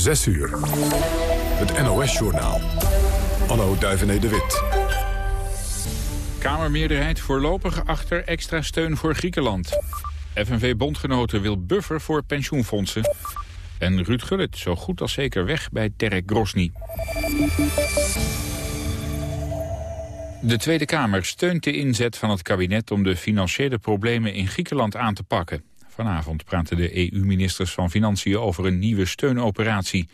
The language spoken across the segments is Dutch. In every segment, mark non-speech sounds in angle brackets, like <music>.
6 uur. Het NOS-journaal. Anno Duivené de Wit. Kamermeerderheid voorlopig achter extra steun voor Griekenland. FNV-bondgenoten wil buffer voor pensioenfondsen. En Ruud Gullit zo goed als zeker weg bij Terek Grosny. De Tweede Kamer steunt de inzet van het kabinet om de financiële problemen in Griekenland aan te pakken. Vanavond praten de EU-ministers van Financiën over een nieuwe steunoperatie.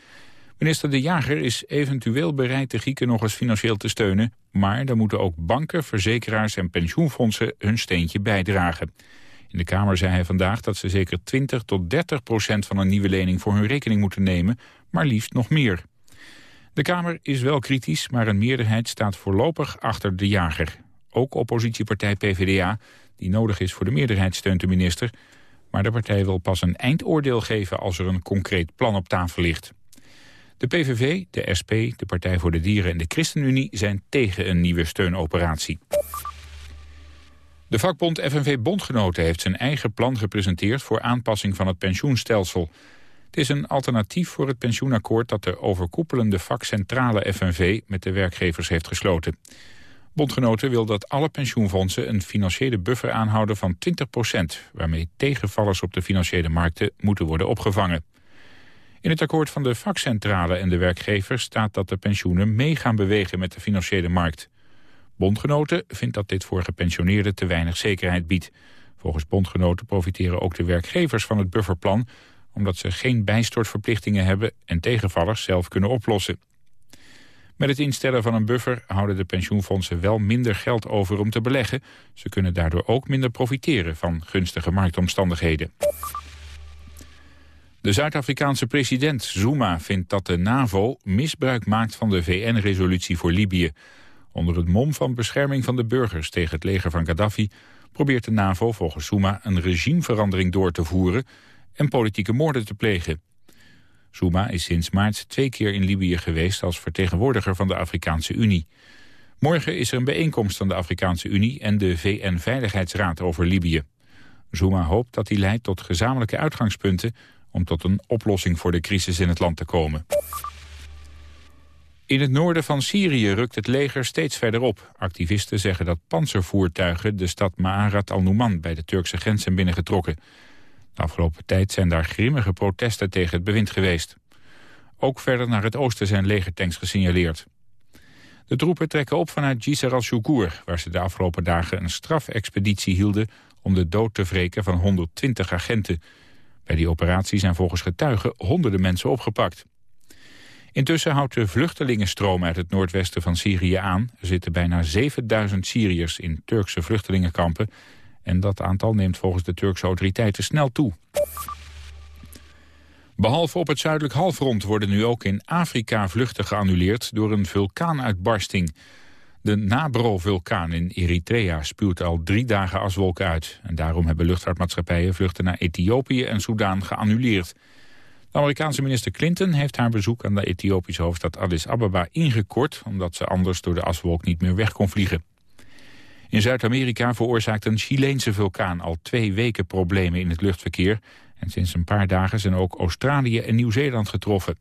Minister De Jager is eventueel bereid de Grieken nog eens financieel te steunen... maar dan moeten ook banken, verzekeraars en pensioenfondsen hun steentje bijdragen. In de Kamer zei hij vandaag dat ze zeker 20 tot 30 procent van een nieuwe lening voor hun rekening moeten nemen, maar liefst nog meer. De Kamer is wel kritisch, maar een meerderheid staat voorlopig achter de jager. Ook oppositiepartij PvdA, die nodig is voor de meerderheid, steunt de minister. Maar de partij wil pas een eindoordeel geven als er een concreet plan op tafel ligt. De PVV, de SP, de Partij voor de Dieren en de ChristenUnie zijn tegen een nieuwe steunoperatie. De vakbond FNV Bondgenoten heeft zijn eigen plan gepresenteerd voor aanpassing van het pensioenstelsel. Het is een alternatief voor het pensioenakkoord dat de overkoepelende vakcentrale FNV met de werkgevers heeft gesloten. Bondgenoten wil dat alle pensioenfondsen een financiële buffer aanhouden van 20% waarmee tegenvallers op de financiële markten moeten worden opgevangen. In het akkoord van de vakcentrale en de werkgevers staat dat de pensioenen mee gaan bewegen met de financiële markt. Bondgenoten vindt dat dit voor gepensioneerden te weinig zekerheid biedt. Volgens bondgenoten profiteren ook de werkgevers van het bufferplan... omdat ze geen bijstortverplichtingen hebben en tegenvallers zelf kunnen oplossen. Met het instellen van een buffer houden de pensioenfondsen wel minder geld over om te beleggen. Ze kunnen daardoor ook minder profiteren van gunstige marktomstandigheden. De Zuid-Afrikaanse president Zuma vindt dat de NAVO misbruik maakt van de VN-resolutie voor Libië. Onder het mom van bescherming van de burgers tegen het leger van Gaddafi... probeert de NAVO volgens Zuma een regimeverandering door te voeren... en politieke moorden te plegen. Zuma is sinds maart twee keer in Libië geweest... als vertegenwoordiger van de Afrikaanse Unie. Morgen is er een bijeenkomst van de Afrikaanse Unie... en de VN-veiligheidsraad over Libië. Zuma hoopt dat die leidt tot gezamenlijke uitgangspunten... om tot een oplossing voor de crisis in het land te komen. In het noorden van Syrië rukt het leger steeds verder op. Activisten zeggen dat panzervoertuigen de stad Ma'arat al-Numan bij de Turkse grens zijn binnengetrokken. De afgelopen tijd zijn daar grimmige protesten tegen het bewind geweest. Ook verder naar het oosten zijn legertanks gesignaleerd. De troepen trekken op vanuit Jisr al-Shukur... waar ze de afgelopen dagen een strafexpeditie hielden... om de dood te wreken van 120 agenten. Bij die operatie zijn volgens getuigen honderden mensen opgepakt. Intussen houdt de vluchtelingenstroom uit het noordwesten van Syrië aan. Er zitten bijna 7000 Syriërs in Turkse vluchtelingenkampen. En dat aantal neemt volgens de Turkse autoriteiten snel toe. Behalve op het zuidelijk halfrond worden nu ook in Afrika vluchten geannuleerd door een vulkaanuitbarsting. De Nabro-vulkaan in Eritrea spuwt al drie dagen aswolken uit. En daarom hebben luchtvaartmaatschappijen vluchten naar Ethiopië en Soudaan geannuleerd. De Amerikaanse minister Clinton heeft haar bezoek aan de Ethiopische hoofdstad Addis Ababa ingekort... omdat ze anders door de aswolk niet meer weg kon vliegen. In Zuid-Amerika veroorzaakt een Chileense vulkaan al twee weken problemen in het luchtverkeer. En sinds een paar dagen zijn ook Australië en Nieuw-Zeeland getroffen.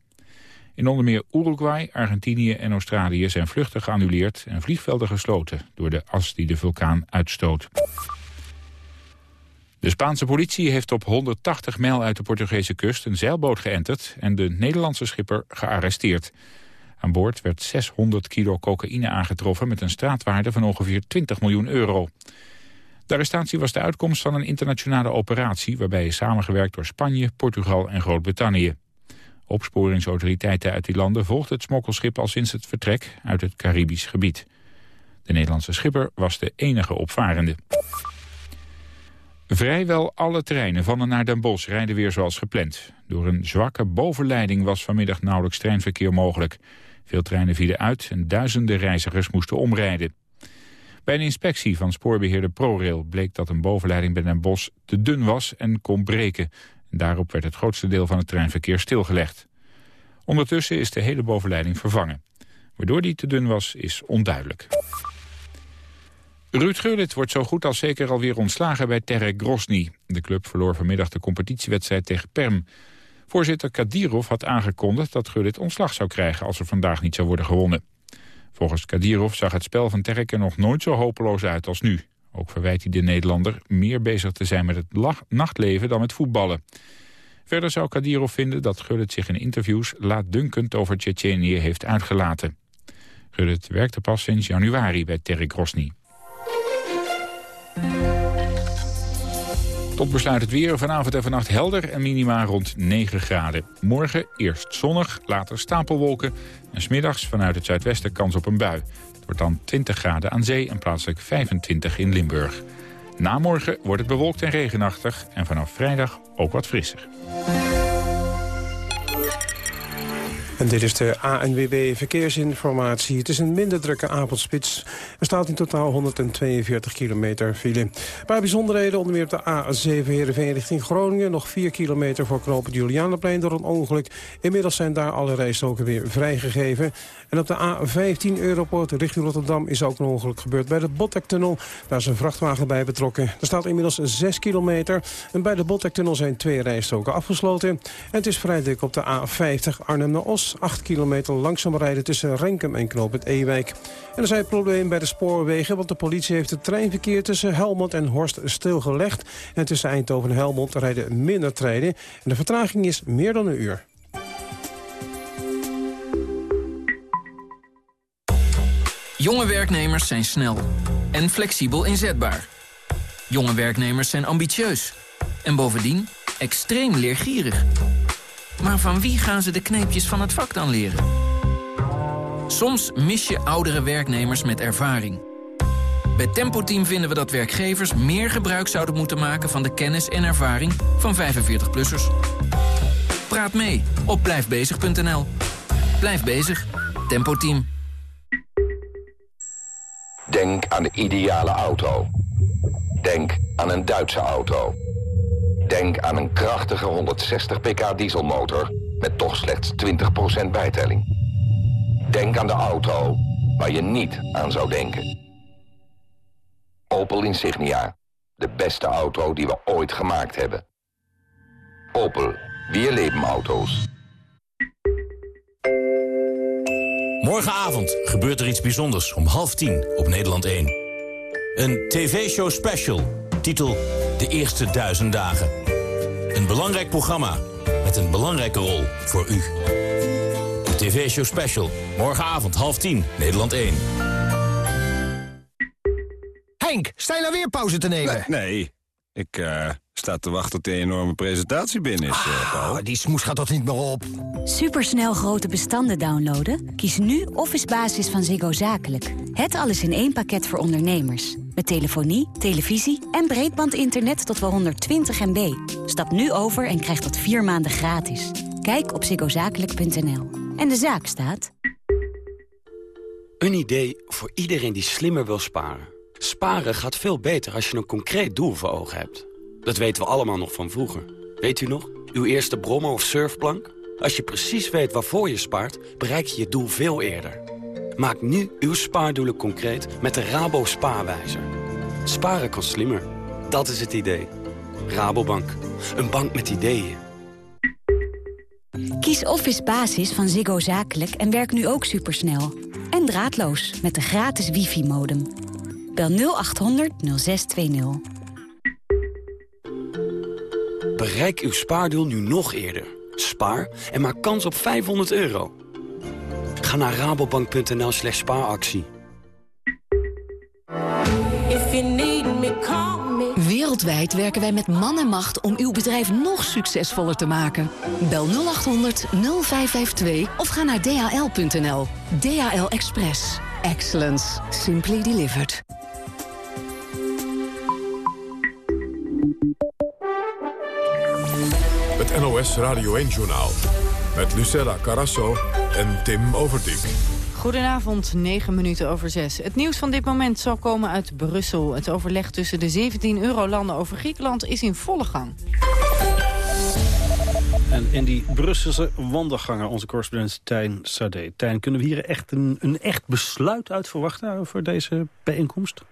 In onder meer Uruguay, Argentinië en Australië zijn vluchten geannuleerd en vliegvelden gesloten door de as die de vulkaan uitstoot. De Spaanse politie heeft op 180 mijl uit de Portugese kust een zeilboot geënterd en de Nederlandse schipper gearresteerd. Aan boord werd 600 kilo cocaïne aangetroffen met een straatwaarde van ongeveer 20 miljoen euro. De arrestatie was de uitkomst van een internationale operatie waarbij is samengewerkt door Spanje, Portugal en Groot-Brittannië. Opsporingsautoriteiten uit die landen volgden het smokkelschip al sinds het vertrek uit het Caribisch gebied. De Nederlandse schipper was de enige opvarende. Vrijwel alle treinen van en naar Den Bosch rijden weer zoals gepland. Door een zwakke bovenleiding was vanmiddag nauwelijks treinverkeer mogelijk. Veel treinen vielen uit en duizenden reizigers moesten omrijden. Bij een inspectie van spoorbeheerder ProRail bleek dat een bovenleiding bij Den Bosch te dun was en kon breken. daarop werd het grootste deel van het treinverkeer stilgelegd. Ondertussen is de hele bovenleiding vervangen. Waardoor die te dun was, is onduidelijk. Ruud Gullit wordt zo goed als zeker alweer ontslagen bij Terek Grosny. De club verloor vanmiddag de competitiewedstrijd tegen Perm. Voorzitter Kadirov had aangekondigd dat Gullit ontslag zou krijgen als er vandaag niet zou worden gewonnen. Volgens Kadirov zag het spel van Terk nog nooit zo hopeloos uit als nu. Ook verwijt hij de Nederlander meer bezig te zijn met het nachtleven dan met voetballen. Verder zou Kadirov vinden dat Gullit zich in interviews laatdunkend over Tsjetsjenië heeft uitgelaten. Gullit werkte pas sinds januari bij Terek Rosny. Tot besluit het weer. Vanavond en vannacht helder en minima rond 9 graden. Morgen eerst zonnig, later stapelwolken. En smiddags vanuit het zuidwesten kans op een bui. Het wordt dan 20 graden aan zee en plaatselijk 25 in Limburg. Na morgen wordt het bewolkt en regenachtig en vanaf vrijdag ook wat frisser. En dit is de ANWB Verkeersinformatie. Het is een minder drukke avondspits. Er staat in totaal 142 kilometer file. Een paar bijzonderheden, onder meer op de A7 Heerenveen richting Groningen. Nog 4 kilometer voor knopen Julianaplein door een ongeluk. Inmiddels zijn daar alle rijstroken weer vrijgegeven. En op de A15 Europort richting Rotterdam is ook een ongeluk gebeurd bij de Botlektunnel. Daar is een vrachtwagen bij betrokken. Er staat inmiddels 6 kilometer. En bij de Botlektunnel zijn twee rijstroken afgesloten. En het is vrij dik op de A50 Arnhem naar. 8 kilometer langzaam rijden tussen Renkum en Knoop het Ewijk. En er zijn problemen bij de spoorwegen, want de politie heeft het treinverkeer tussen Helmond en Horst stilgelegd. En tussen Eindhoven en Helmond rijden minder treinen. En de vertraging is meer dan een uur. Jonge werknemers zijn snel en flexibel inzetbaar. Jonge werknemers zijn ambitieus en bovendien extreem leergierig. Maar van wie gaan ze de kneepjes van het vak dan leren? Soms mis je oudere werknemers met ervaring. Bij Tempo Team vinden we dat werkgevers meer gebruik zouden moeten maken... van de kennis en ervaring van 45-plussers. Praat mee op blijfbezig.nl. Blijf bezig. Tempo Team. Denk aan de ideale auto. Denk aan een Duitse auto. Denk aan een krachtige 160 pk dieselmotor met toch slechts 20% bijtelling. Denk aan de auto waar je niet aan zou denken. Opel Insignia. De beste auto die we ooit gemaakt hebben. Opel. Weer leven auto's. Morgenavond gebeurt er iets bijzonders om half tien op Nederland 1. Een tv-show special, titel De Eerste Duizend Dagen. Een belangrijk programma met een belangrijke rol voor u. De tv-show special, morgenavond half tien, Nederland 1. Henk, sta je nou weer pauze te nemen? Nee, ik uh, sta te wachten tot de enorme presentatie binnen is, uh, Paul. die smoes gaat toch niet meer op? Supersnel grote bestanden downloaden? Kies nu Office Basis van Ziggo Zakelijk. Het alles in één pakket voor ondernemers. Met telefonie, televisie en breedbandinternet tot wel 120 MB. Stap nu over en krijg dat vier maanden gratis. Kijk op ziggozakelijk.nl. En de zaak staat... Een idee voor iedereen die slimmer wil sparen. Sparen gaat veel beter als je een concreet doel voor ogen hebt. Dat weten we allemaal nog van vroeger. Weet u nog? Uw eerste brommer of surfplank? Als je precies weet waarvoor je spaart, bereik je je doel veel eerder. Maak nu uw spaardoelen concreet met de Rabo Spaarwijzer. Sparen kan slimmer. Dat is het idee. Rabobank. Een bank met ideeën. Kies Office Basis van Ziggo Zakelijk en werk nu ook supersnel. En draadloos met de gratis wifi-modem. Bel 0800 0620. Bereik uw spaardoel nu nog eerder. Spaar en maak kans op 500 euro. Ga naar rabobank.nl slash spaaractie. Wereldwijd werken wij met man en macht om uw bedrijf nog succesvoller te maken. Bel 0800 0552 of ga naar dhl.nl. DHL Express. Excellence. Simply delivered. Het NOS Radio 1-journaal. Met Lucella Carasso en Tim Overdijk. Goedenavond, 9 minuten over 6. Het nieuws van dit moment zal komen uit Brussel. Het overleg tussen de 17 eurolanden over Griekenland is in volle gang. En in die Brusselse wandelgangen, onze correspondent Tijn Sade. Tijn, kunnen we hier echt een, een echt besluit uit verwachten over deze bijeenkomst?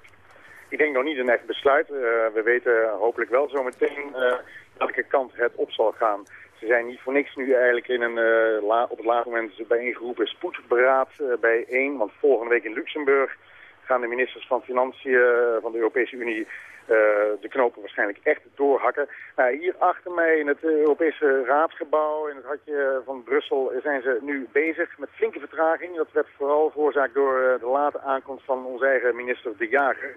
Ik denk nog niet een echt besluit. Uh, we weten hopelijk wel zometeen uh, welke kant het op zal gaan. Ze zijn niet voor niks nu eigenlijk in een, la, op het laatste moment bijeengeroepen spoedberaad bijeen. Want volgende week in Luxemburg gaan de ministers van Financiën van de Europese Unie uh, de knopen waarschijnlijk echt doorhakken. Nou, hier achter mij in het Europese raadsgebouw, in het hartje van Brussel, zijn ze nu bezig met flinke vertraging. Dat werd vooral veroorzaakt door uh, de late aankomst van onze eigen minister De Jager.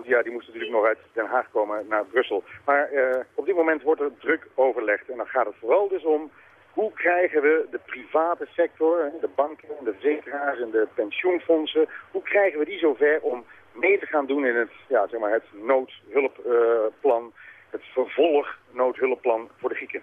Want ja, die moest natuurlijk nog uit Den Haag komen naar Brussel. Maar uh, op dit moment wordt er druk overlegd. En dan gaat het vooral dus om hoe krijgen we de private sector, de banken, de verzekeraars en de pensioenfondsen, hoe krijgen we die zover om mee te gaan doen in het, ja, zeg maar het noodhulpplan, het vervolg noodhulpplan voor de Grieken.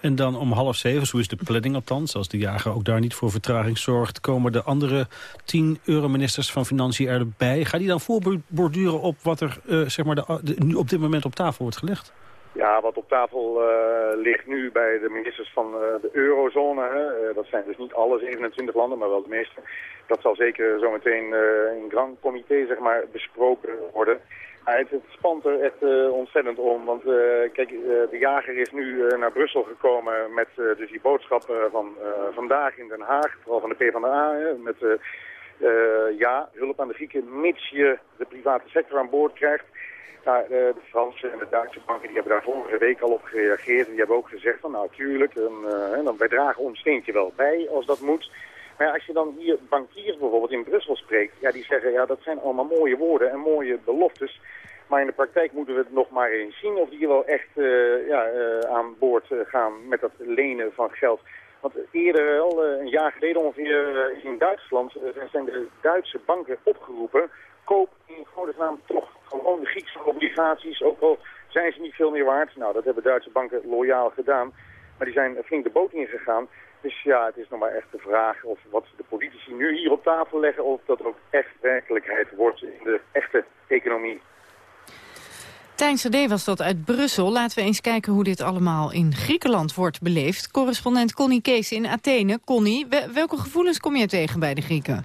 En dan om half zeven, zo is de planning althans, als de jager ook daar niet voor vertraging zorgt, komen de andere tien euroministers van Financiën erbij. Ga die dan voorborduren op wat er uh, zeg maar nu op dit moment op tafel wordt gelegd? Ja, wat op tafel uh, ligt nu bij de ministers van uh, de eurozone, dat zijn dus niet alle 27 landen, maar wel de meeste, dat zal zeker zometeen in grand comité zeg maar, besproken worden. Het, spant er echt uh, ontzettend om, want uh, kijk, de jager is nu naar Brussel gekomen met dus die boodschap van vandaag in Den Haag, vooral van de PvdA, met ja, hulp aan de Grieken, mits je de private sector aan boord krijgt. Nou, de, Franse en de Duitse banken die hebben daar vorige week al op gereageerd. En die hebben ook gezegd van nou tuurlijk, dan, wij dragen ons steentje wel bij als dat moet. Maar als je dan hier bankiers bijvoorbeeld in Brussel spreekt, ja, die zeggen ja, dat zijn allemaal mooie woorden en mooie beloftes. Maar in de praktijk moeten we het nog maar eens zien of die wel echt uh, ja, uh, aan boord uh, gaan met dat lenen van geld. Want eerder, al een jaar geleden ongeveer in Duitsland, zijn de Duitse banken opgeroepen. Koop in naam toch gewoon de Griekse obligaties, ook al zijn ze niet veel meer waard. Nou, dat hebben Duitse banken loyaal gedaan. Maar die zijn flink de boot ingegaan. Dus ja, het is nog maar echt de vraag of wat de politici nu hier op tafel leggen... of dat ook echt werkelijkheid wordt in de echte economie. Tijn Sade was dat uit Brussel. Laten we eens kijken hoe dit allemaal in Griekenland wordt beleefd. Correspondent Connie Kees in Athene. Connie, welke gevoelens kom je tegen bij de Grieken?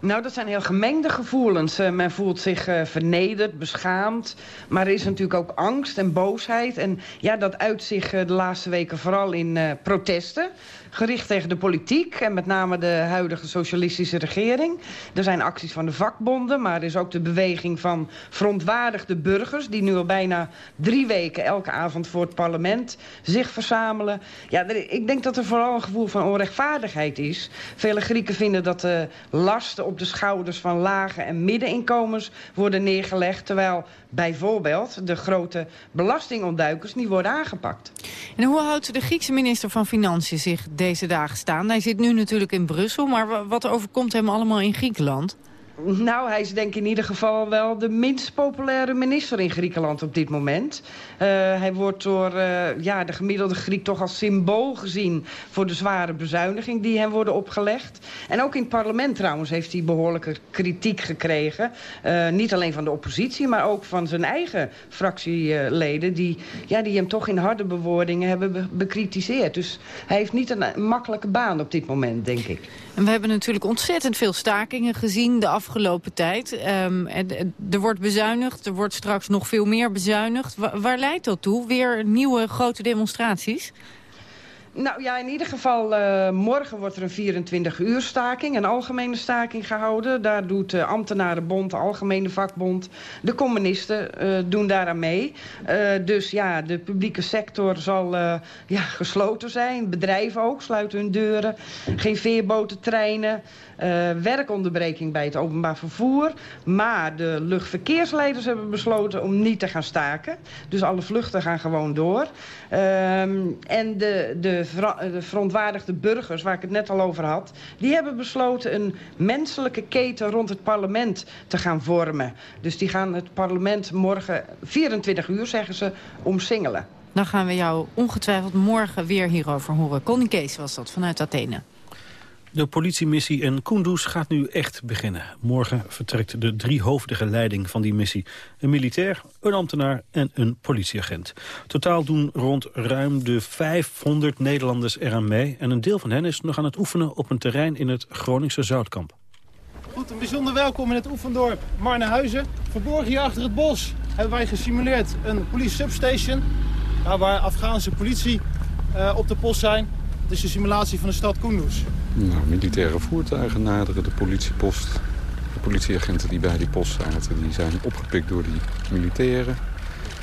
Nou, dat zijn heel gemengde gevoelens. Uh, men voelt zich uh, vernederd, beschaamd. Maar er is natuurlijk ook angst en boosheid. En ja, dat uit zich uh, de laatste weken vooral in protesten gericht tegen de politiek... en met name de huidige socialistische regering. Er zijn acties van de vakbonden, maar er is ook de beweging van verontwaardigde burgers... die nu al bijna drie weken elke avond voor het parlement zich verzamelen. Ja, ik denk dat er vooral een gevoel van onrechtvaardigheid is. Vele Grieken vinden dat de lasten op de schouders van lage en middeninkomens worden neergelegd... terwijl bijvoorbeeld de grote belastingontduikers niet worden aangepakt. En hoe houdt de Griekse minister van Financiën zich deze dagen staan? Hij zit nu natuurlijk in Brussel, maar wat overkomt hem allemaal in Griekenland? Nou, hij is denk ik in ieder geval wel de minst populaire minister in Griekenland op dit moment. Uh, hij wordt door uh, ja, de gemiddelde Griek toch als symbool gezien... voor de zware bezuiniging die hem worden opgelegd. En ook in het parlement trouwens heeft hij behoorlijke kritiek gekregen. Uh, niet alleen van de oppositie, maar ook van zijn eigen fractieleden... die, ja, die hem toch in harde bewoordingen hebben be bekritiseerd. Dus hij heeft niet een makkelijke baan op dit moment, denk ik. En we hebben natuurlijk ontzettend veel stakingen gezien de afgelopen tijd. Um, er wordt bezuinigd, er wordt straks nog veel meer bezuinigd. waar leidt dat toe? Weer nieuwe grote demonstraties? Nou ja, in ieder geval, uh, morgen wordt er een 24 uur staking, een algemene staking gehouden. Daar doet de ambtenarenbond, de algemene vakbond, de communisten uh, doen daaraan mee. Dus ja, de publieke sector zal ja, gesloten zijn. Bedrijven ook sluiten hun deuren. Geen veerboten, treinen. Werkonderbreking bij het openbaar vervoer. Maar de luchtverkeersleiders hebben besloten om niet te gaan staken. Dus alle vluchten gaan gewoon door. Uh, en de, de, de verontwaardigde burgers, waar ik het net al over had... die hebben besloten een menselijke keten rond het parlement te gaan vormen. Dus die gaan het parlement morgen 24 uur, zeggen ze, omsingelen. Dan gaan we jou ongetwijfeld morgen weer hierover horen. Connie Kees was dat, vanuit Athene. De politiemissie in Kunduz gaat nu echt beginnen. Morgen vertrekt de driehoofdige leiding van die missie. Een militair, een ambtenaar en een politieagent. Totaal doen rond ruim de 500 Nederlanders eraan mee... en een deel van hen is nog aan het oefenen op een terrein in het Groningse Zoutkamp. Goed, een bijzonder welkom in het oefendorp Marnehuizen. Verborgen hier achter het bos hebben wij gesimuleerd een police substation... waar Afghaanse politie uh, op de post zijn. Het is de simulatie van de stad Kunduz. Nou, militaire voertuigen naderen de politiepost. De politieagenten die bij die post zaten, die zijn opgepikt door die militairen.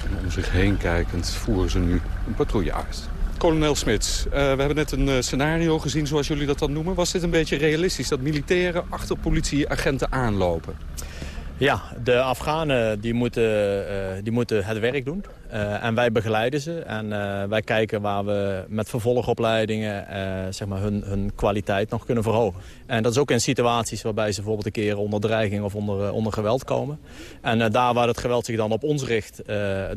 En om zich heen kijkend voeren ze nu een patrouille uit. Kolonel Smits, uh, we hebben net een uh, scenario gezien, zoals jullie dat dan noemen. Was dit een beetje realistisch, dat militairen achter politieagenten aanlopen? Ja, de Afghanen die moeten, uh, die moeten het werk doen. Uh, en wij begeleiden ze. En uh, wij kijken waar we met vervolgopleidingen zeg maar hun, hun kwaliteit nog kunnen verhogen. En dat is ook in situaties waarbij ze bijvoorbeeld een keer onder dreiging of onder, onder geweld komen. En daar waar het geweld zich dan op ons richt,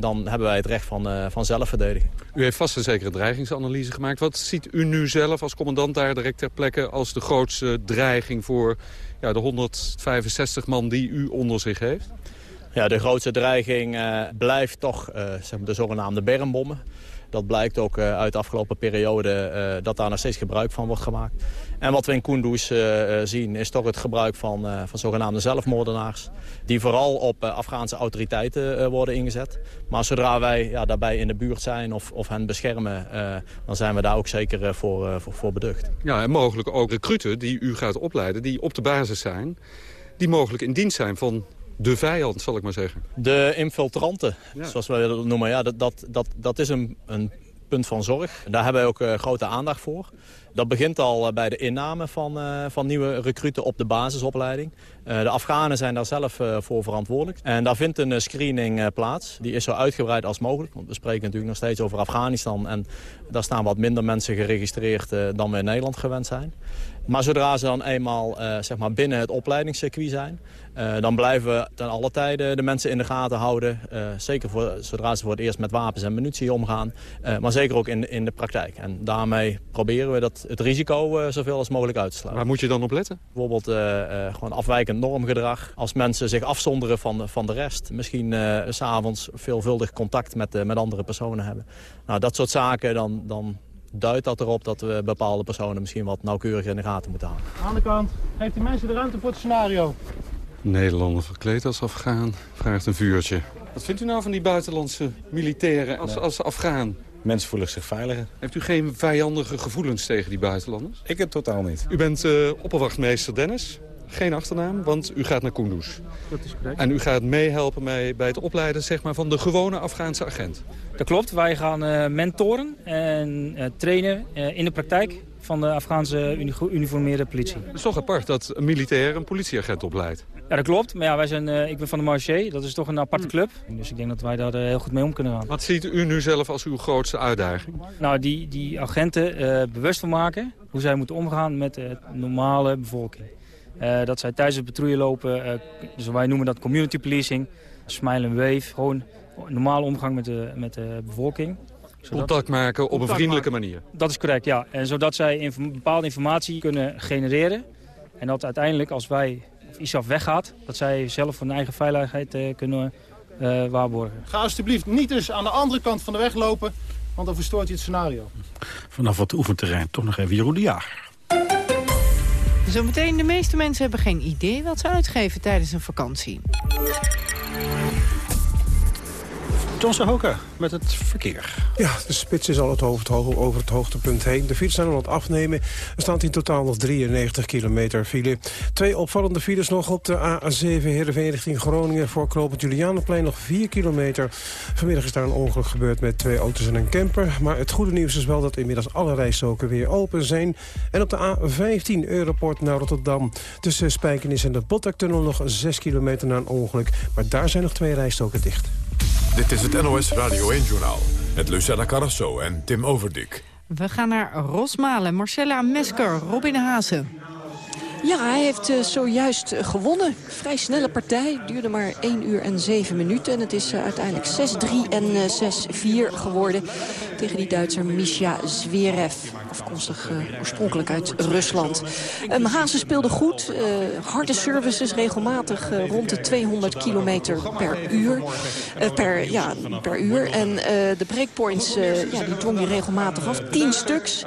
dan hebben wij het recht van, van zelfverdediging. U heeft vast een zekere dreigingsanalyse gemaakt. Wat ziet u nu zelf als commandant daar direct ter plekke als de grootste dreiging voor ja, de 165 man die u onder zich heeft? Ja, de grootste dreiging uh, blijft toch uh, zeg maar de zogenaamde bermbommen. Dat blijkt ook uh, uit de afgelopen periode dat daar nog steeds gebruik van wordt gemaakt. En wat we in Kunduz zien is toch het gebruik van, van zogenaamde zelfmoordenaars. Die vooral op Afghaanse autoriteiten worden ingezet. Maar zodra wij ja, daarbij in de buurt zijn of, of hen beschermen... dan zijn we daar ook zeker voor, voor, voor beducht. Ja, en mogelijk ook recruten die u gaat opleiden, die op de basis zijn... die mogelijk in dienst zijn van de vijand, zal ik maar zeggen. De infiltranten, zoals we dat noemen. Ja, dat, dat, dat, dat is een, een punt van zorg. Daar hebben wij ook uh, grote aandacht voor. Dat begint al uh, bij de inname van, uh, van nieuwe recruten op de basisopleiding. de Afghanen zijn daar zelf voor verantwoordelijk. En daar vindt een screening plaats. Die is zo uitgebreid als mogelijk. Want we spreken natuurlijk nog steeds over Afghanistan. En daar staan wat minder mensen geregistreerd dan we in Nederland gewend zijn. Maar zodra ze dan eenmaal zeg maar binnen het opleidingscircuit zijn... Uh, dan blijven we ten alle tijde de mensen in de gaten houden. Uh, zeker voor, zodra ze voor het eerst met wapens en munitie omgaan. Uh, maar zeker ook in, in de praktijk. En daarmee proberen we dat, het risico zoveel als mogelijk uit te sluiten. Waar moet je dan op letten? Bijvoorbeeld gewoon afwijkend normgedrag. Als mensen zich afzonderen van, van de rest. Misschien s'avonds veelvuldig contact met, met andere personen hebben. Nou, dat soort zaken, dan, dan duidt dat erop dat we bepaalde personen misschien wat nauwkeuriger in de gaten moeten houden. Aan de kant. Geeft die mensen de ruimte voor het scenario. Nederlander verkleed als Afghaan vraagt een vuurtje. Wat vindt u nou van die buitenlandse militairen als, als Afghaan? Mensen voelen zich veiliger. Heeft u geen vijandige gevoelens tegen die buitenlanders? Ik het totaal niet. U bent uh, opperwachtmeester Dennis. Geen achternaam, want u gaat naar Kunduz. Dat is correct. En u gaat meehelpen bij het opleiden zeg maar, van de gewone Afghaanse agent. Dat klopt. Wij gaan uh, mentoren en uh, trainen in de praktijk van de Afghaanse uniformeerde politie. Het is toch apart dat een militair een politieagent opleidt? Ja, dat klopt. Maar ja, wij zijn, uh, ik ben van de Marché. Dat is toch een aparte club. Dus ik denk dat wij daar uh, heel goed mee om kunnen gaan. Wat ziet u nu zelf als uw grootste uitdaging? Nou, die, die agenten uh, bewust van maken. Hoe zij moeten omgaan met de normale bevolking. dat zij tijdens het patrouille lopen. dus wij noemen dat community policing. Smile and wave. Gewoon normale omgang met de, met de bevolking. Zodat... Contact maken op Contact een vriendelijke maken. manier. Dat is correct, ja. En zodat zij inf bepaalde informatie kunnen genereren. En dat uiteindelijk, als wij of ISAF weggaat... dat zij zelf hun eigen veiligheid uh, kunnen uh, waarborgen. Ga alsjeblieft niet eens aan de andere kant van de weg lopen... want dan verstoort je het scenario. Vanaf het oefenterrein toch nog even Jeroen de Jager. Zometeen, de meeste mensen hebben geen idee wat ze uitgeven tijdens een vakantie. John Sahoka met het verkeer. Ja, de spits is al het hoofd, over het hoogtepunt heen. De files zijn aan het afnemen. Er staat in totaal nog 93 kilometer file. Twee opvallende files nog op de A7 Heerenveen richting Groningen... voor knooppunt Julianenplein nog 4 kilometer. Vanmiddag is daar een ongeluk gebeurd met twee auto's en een camper. Maar het goede nieuws is wel dat inmiddels alle rijstroken weer open zijn. En op de A15 Europort naar Rotterdam... tussen Spijkenis en de Botlektunnel nog 6 kilometer na een ongeluk. Maar daar zijn nog twee rijstroken dicht. Dit is het NOS Radio 1-journaal met Lucella Carrasso en Tim Overdik. We gaan naar Rosmalen, Marcella Mesker, Robin Hazen. Ja, hij heeft uh, zojuist uh, gewonnen. Vrij snelle partij. Duurde maar 1 uur en 7 minuten. En het is uh, uiteindelijk 6-3 en 6-4 geworden. Tegen die Duitser Misha Zverev. Afkomstig oorspronkelijk uit Rusland. Um, speelde goed. harde services regelmatig rond de 200 kilometer per uur. per, ja, per uur. En de breakpoints ja, die dwong hij regelmatig af. 10 stuks.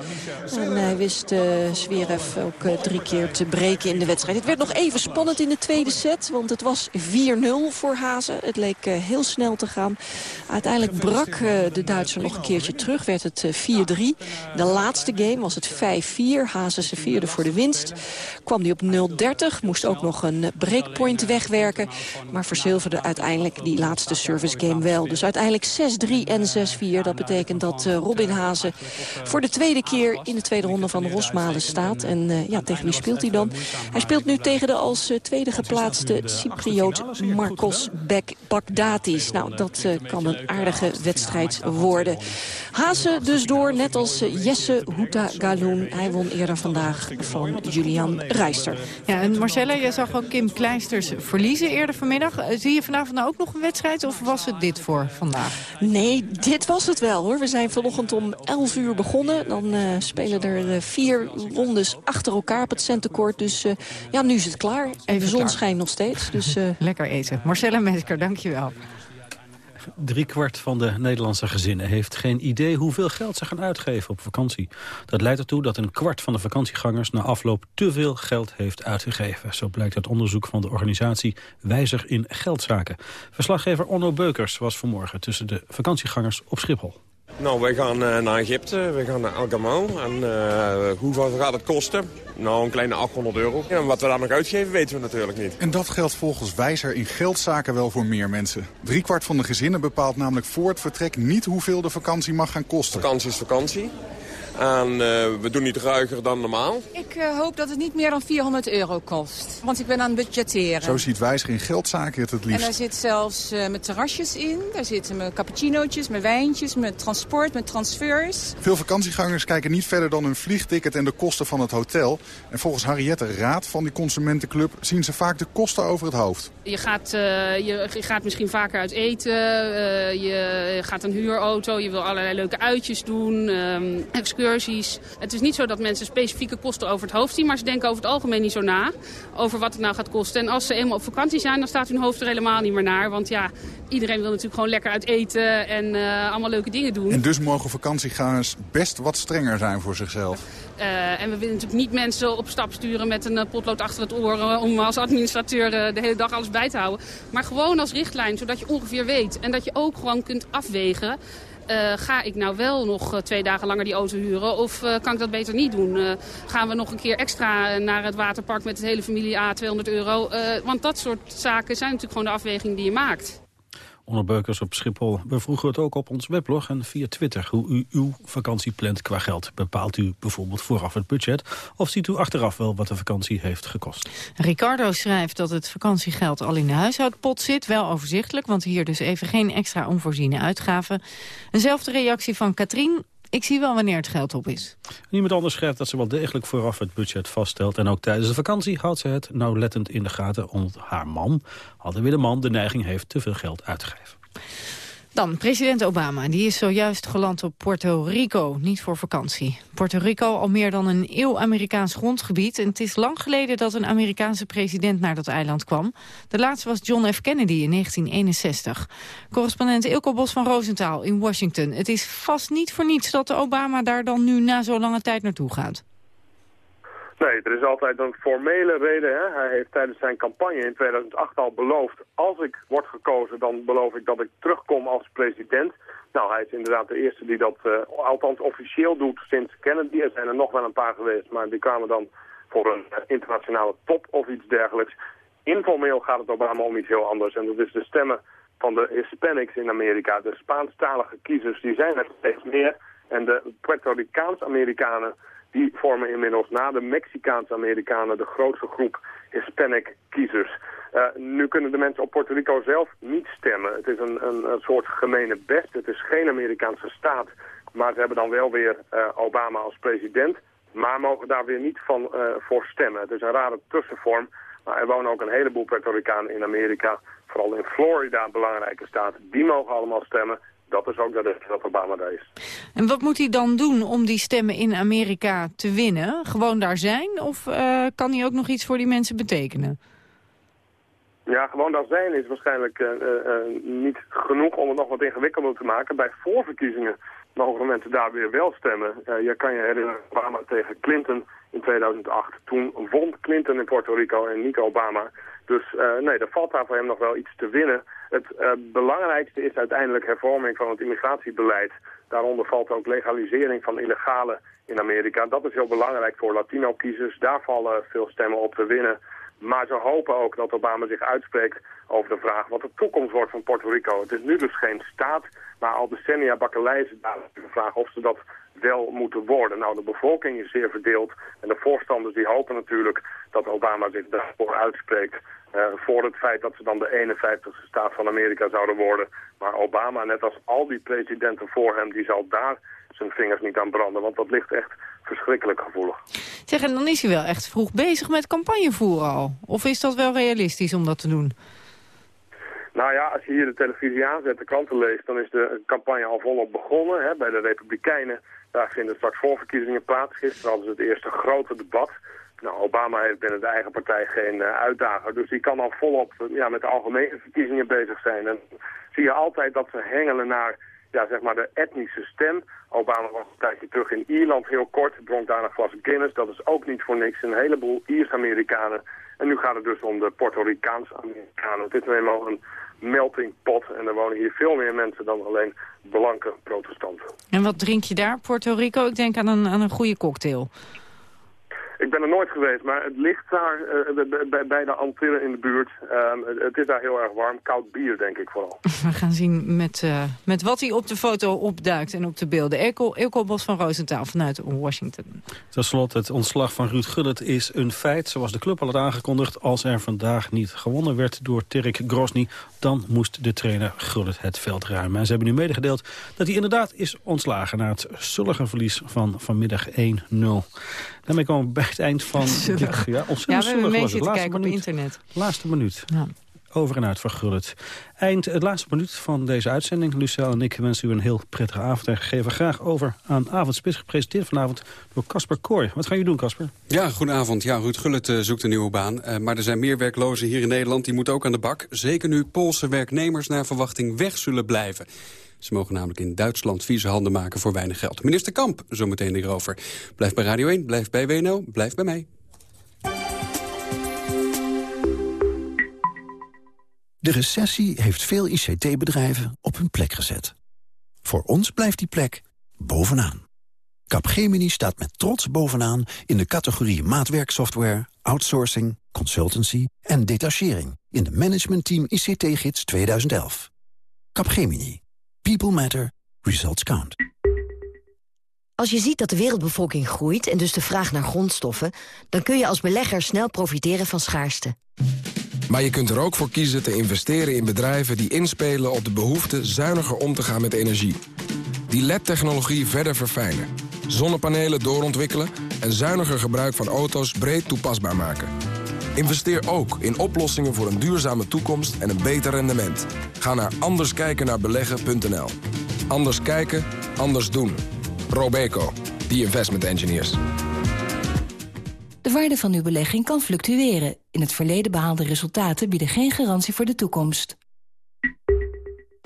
En hij wist Zverev ook drie keer te breken in de wedstrijd. Het werd nog even spannend in de tweede set, want het was 4-0 voor Hazen. Het leek uh, heel snel te gaan. Uiteindelijk brak uh, de Duitser nog een keertje terug, werd het 4-3. De laatste game was het 5-4. Hazen serveerde voor de winst. Kwam hij op 0-30, moest ook nog een breakpoint wegwerken. Maar verzilverde uiteindelijk die laatste service game wel. Dus uiteindelijk 6-3 en 6-4. Dat betekent dat Robin Hazen voor de tweede keer in de tweede ronde van Rosmalen staat. En ja, tegen wie speelt hij dan? Hij speelt nu tegen de als uh, tweede geplaatste Cypriot Marcos Bek Bagdatis. Nou, dat kan een aardige wedstrijd worden. Hazen dus door, net als Jesse Houta Galoen. Hij won eerder vandaag van Julian Rijster. Ja, en Marcella, jij zag ook Kim Kleisters verliezen eerder vanmiddag. Zie je vanavond nou ook nog een wedstrijd of was het dit voor vandaag? Nee, dit was het wel hoor. We zijn vanochtend om 11 uur begonnen. Dan uh, spelen er uh, vier rondes achter elkaar op het centercourt. Dus uh, ja, nu is het klaar. En de zon schijnt nog steeds. Dus, <laughs> Lekker eten. Marcella Mesker, dankjewel. Driekwart van de Nederlandse gezinnen heeft geen idee hoeveel geld ze gaan uitgeven op vakantie. Dat leidt ertoe dat een kwart van de vakantiegangers na afloop te veel geld heeft uitgegeven. Zo blijkt uit onderzoek van de organisatie Wijzer in Geldzaken. Verslaggever Onno Beukers was vanmorgen tussen de vakantiegangers op Schiphol. Nou, wij gaan uh, naar Egypte, we gaan naar Algamau. En uh, hoeveel gaat het kosten? Nou, een kleine 800 euro. En wat we daar nog uitgeven, weten we natuurlijk niet. En dat geldt volgens Wijzer in geldzaken wel voor meer mensen. Driekwart van de gezinnen bepaalt namelijk voor het vertrek niet hoeveel de vakantie mag gaan kosten. Vakantie is vakantie. En uh, we doen niet ruiger dan normaal. Ik uh, hoop dat het niet meer dan 400 euro kost. Want ik ben aan het budgetteren. Zo ziet Wijzer in geldzaken het het liefst. En daar zit zelfs uh, met terrasjes in. Daar zitten mijn cappuccinootjes, mijn wijntjes, mijn transport, mijn transfers. Veel vakantiegangers kijken niet verder dan hun vliegticket en de kosten van het hotel. En volgens Harriette Raad van die consumentenclub zien ze vaak de kosten over het hoofd. Je gaat, je gaat misschien vaker uit eten. je gaat een huurauto. Je wil allerlei leuke uitjes doen. Um, het is niet zo dat mensen specifieke kosten over het hoofd zien... maar ze denken over het algemeen niet zo na over wat het nou gaat kosten. En als ze eenmaal op vakantie zijn, dan staat hun hoofd er helemaal niet meer naar. Want ja, iedereen wil natuurlijk gewoon lekker uit eten en uh, allemaal leuke dingen doen. En dus mogen vakantiegangers best wat strenger zijn voor zichzelf. Uh, en we willen natuurlijk niet mensen op stap sturen met een potlood achter het oor... om als administrateur de hele dag alles bij te houden. Maar gewoon als richtlijn, zodat je ongeveer weet. En dat je ook gewoon kunt afwegen... Uh, ga ik nou wel nog uh, twee dagen langer die auto huren of uh, kan ik dat beter niet doen? gaan we nog een keer extra naar het waterpark met de hele familie A, 200 euro? want dat soort zaken zijn natuurlijk gewoon de afweging die je maakt. Onderbeukers op Schiphol. We vroegen het ook op ons weblog en via Twitter hoe u uw vakantie plant qua geld. Bepaalt u bijvoorbeeld vooraf het budget of ziet u achteraf wel wat de vakantie heeft gekost? Ricardo schrijft dat het vakantiegeld al in de huishoudpot zit. Wel overzichtelijk, want hier dus even geen extra onvoorziene uitgaven. Eenzelfde reactie van Katrien. Ik zie wel wanneer het geld op is. Niemand anders schrijft dat ze wel degelijk vooraf het budget vaststelt. En ook tijdens de vakantie houdt ze het nauwlettend in de gaten. Omdat haar man, hadden weer de man, de neiging heeft te veel geld uit te geven. Dan president Obama. Die is zojuist geland op Puerto Rico, niet voor vakantie. Puerto Rico al meer dan een eeuw Amerikaans grondgebied. En het is lang geleden dat een Amerikaanse president naar dat eiland kwam. De laatste was John F. Kennedy in 1961. Correspondent Ilko Bos van Rosenthal in Washington. Het is vast niet voor niets dat Obama daar dan nu na zo'n lange tijd naartoe gaat. Nee, er is altijd een formele reden. Hè? Hij heeft tijdens zijn campagne in 2008 al beloofd... als ik word gekozen, dan beloof ik dat ik terugkom als president. Nou, hij is inderdaad de eerste die dat uh, althans officieel doet sinds Kennedy. Er zijn er nog wel een paar geweest, maar die kwamen dan voor een uh, internationale top of iets dergelijks. Informeel gaat het Obama om iets heel anders. En dat is de stemmen van de Hispanics in Amerika. De Spaanstalige kiezers, die zijn er steeds meer. En de Puerto Ricaans-Amerikanen die vormen inmiddels na de Mexicaanse Amerikanen de grootste groep Hispanic kiezers. Uh, nu kunnen de mensen op Puerto Rico zelf niet stemmen. Het is een, een, een, soort gemene best. Het is geen Amerikaanse staat. Maar ze hebben dan wel weer uh, Obama als president. Maar mogen daar weer niet van uh, voor stemmen. Het is een rare tussenvorm. Maar er wonen ook een heleboel Puerto Ricanen in Amerika. Vooral in Florida, belangrijke staat. Die mogen allemaal stemmen dat is ook dat Obama daar is. En wat moet hij dan doen om die stemmen in Amerika te winnen? Gewoon daar zijn? Of uh, kan hij ook nog iets voor die mensen betekenen? Ja, gewoon daar zijn is waarschijnlijk uh, uh, niet genoeg om het nog wat ingewikkelder te maken. Bij voorverkiezingen mogen mensen daar weer wel stemmen. je kan je herinneren, Obama tegen Clinton in 2008. Toen won Clinton in Puerto Rico en niet Obama. Dus uh, nee, er valt daar voor hem nog wel iets te winnen. Het uh, belangrijkste is uiteindelijk hervorming van het immigratiebeleid. Daaronder valt ook legalisering van illegale in Amerika. Dat is heel belangrijk voor Latino-kiezers. Daar vallen veel stemmen op te winnen. Maar ze hopen ook dat Obama zich uitspreekt over de vraag wat de toekomst wordt van Puerto Rico. Het is nu dus geen staat, maar al decennia bakkeleien ze daar de vraag of ze dat wel moeten worden. Nou, de bevolking is zeer verdeeld en de voorstanders die hopen natuurlijk dat Obama zich daarvoor uitspreekt. Uh, voor het feit dat ze dan de 51ste staat van Amerika zouden worden. Maar Obama, net als al die presidenten voor hem, die zal daar zijn vingers niet aan branden. Want dat ligt echt verschrikkelijk gevoelig. Zeg, en dan is hij wel echt vroeg bezig met campagnevoeren al? Of is dat wel realistisch om dat te doen? Nou ja, als je hier de televisie aanzet, de kranten leest... dan is de campagne al volop begonnen. Hè, bij de Republikeinen, daar vinden straks voorverkiezingen plaats. Gisteren hadden ze het eerste grote debat. Nou, Obama heeft binnen de eigen partij geen uh, uitdager. Dus die kan al volop ja, met de algemene verkiezingen bezig zijn. En zie je altijd dat ze hengelen naar ja, zeg maar de etnische stem. Obama was een tijdje terug in Ierland heel kort, dronk daar glas Guinness. Dat is ook niet voor niks. Een heleboel Iers-Amerikanen. En nu gaat het dus om de Puerto Ricaanse Amerikanen. Het is nu eenmaal een melting pot en er wonen hier veel meer mensen dan alleen blanke protestanten. En wat drink je daar, Puerto Rico? Ik denk aan een, aan een goede cocktail. Er nooit geweest, maar het ligt daar uh, bij, de Antillen in de buurt. Ehm, het is daar heel erg warm. Koud bier, denk ik vooral. <laughs> We gaan zien met, uh, met wat hij op de foto opduikt en op de beelden. Elko, Bos van Roosentaal vanuit Washington. Ten slotte, het ontslag van Ruud Gullit is een feit. Zoals de club al had aangekondigd. Als er vandaag niet gewonnen werd door Terek Grosny... dan moest de trainer Gullit het veld ruimen. En ze hebben nu medegedeeld dat hij inderdaad is ontslagen... na het zullige verlies van vanmiddag 1-0. Daarmee komen we bij het eind van... <laughs> Dit, ja, ja, we hebben mee zitten kijken op internet. Laatste minuut. Ja. Over en uit vergullet. Eind, het laatste minuut van deze uitzending. Lucel en ik wensen u een heel prettige avond en geven graag over aan Avondspits. Gepresenteerd vanavond door Casper Kooi. Wat gaan jullie doen, Casper? Ja, goedenavond. Ja, Ruud Gullit uh, zoekt een nieuwe baan. Uh, maar er zijn meer werklozen hier in Nederland. Die moeten ook aan de bak. Zeker nu Poolse werknemers naar verwachting weg zullen blijven. Ze mogen namelijk in Duitsland vieze handen maken voor weinig geld. Minister Kamp, zometeen hierover. Blijf bij Radio 1, blijf bij WNL, blijf bij mij. De recessie heeft veel ICT-bedrijven op hun plek gezet. Voor ons blijft die plek bovenaan. Capgemini staat met trots bovenaan in de categorie maatwerksoftware, outsourcing, consultancy en detachering in de Management Team ICT-gids 2011. Capgemini. People matter. Results count. Als je ziet dat de wereldbevolking groeit en dus de vraag naar grondstoffen... dan kun je als belegger snel profiteren van schaarste. Maar je kunt er ook voor kiezen te investeren in bedrijven die inspelen op de behoefte zuiniger om te gaan met energie. Die LED-technologie verder verfijnen. Zonnepanelen doorontwikkelen en zuiniger gebruik van auto's breed toepasbaar maken. Investeer ook in oplossingen voor een duurzame toekomst en een beter rendement. Ga naar anderskijkennaarbeleggen.nl. Anders kijken, anders doen. Robeco, the investment engineers. De waarde van uw belegging kan fluctueren. In het verleden behaalde resultaten bieden geen garantie voor de toekomst.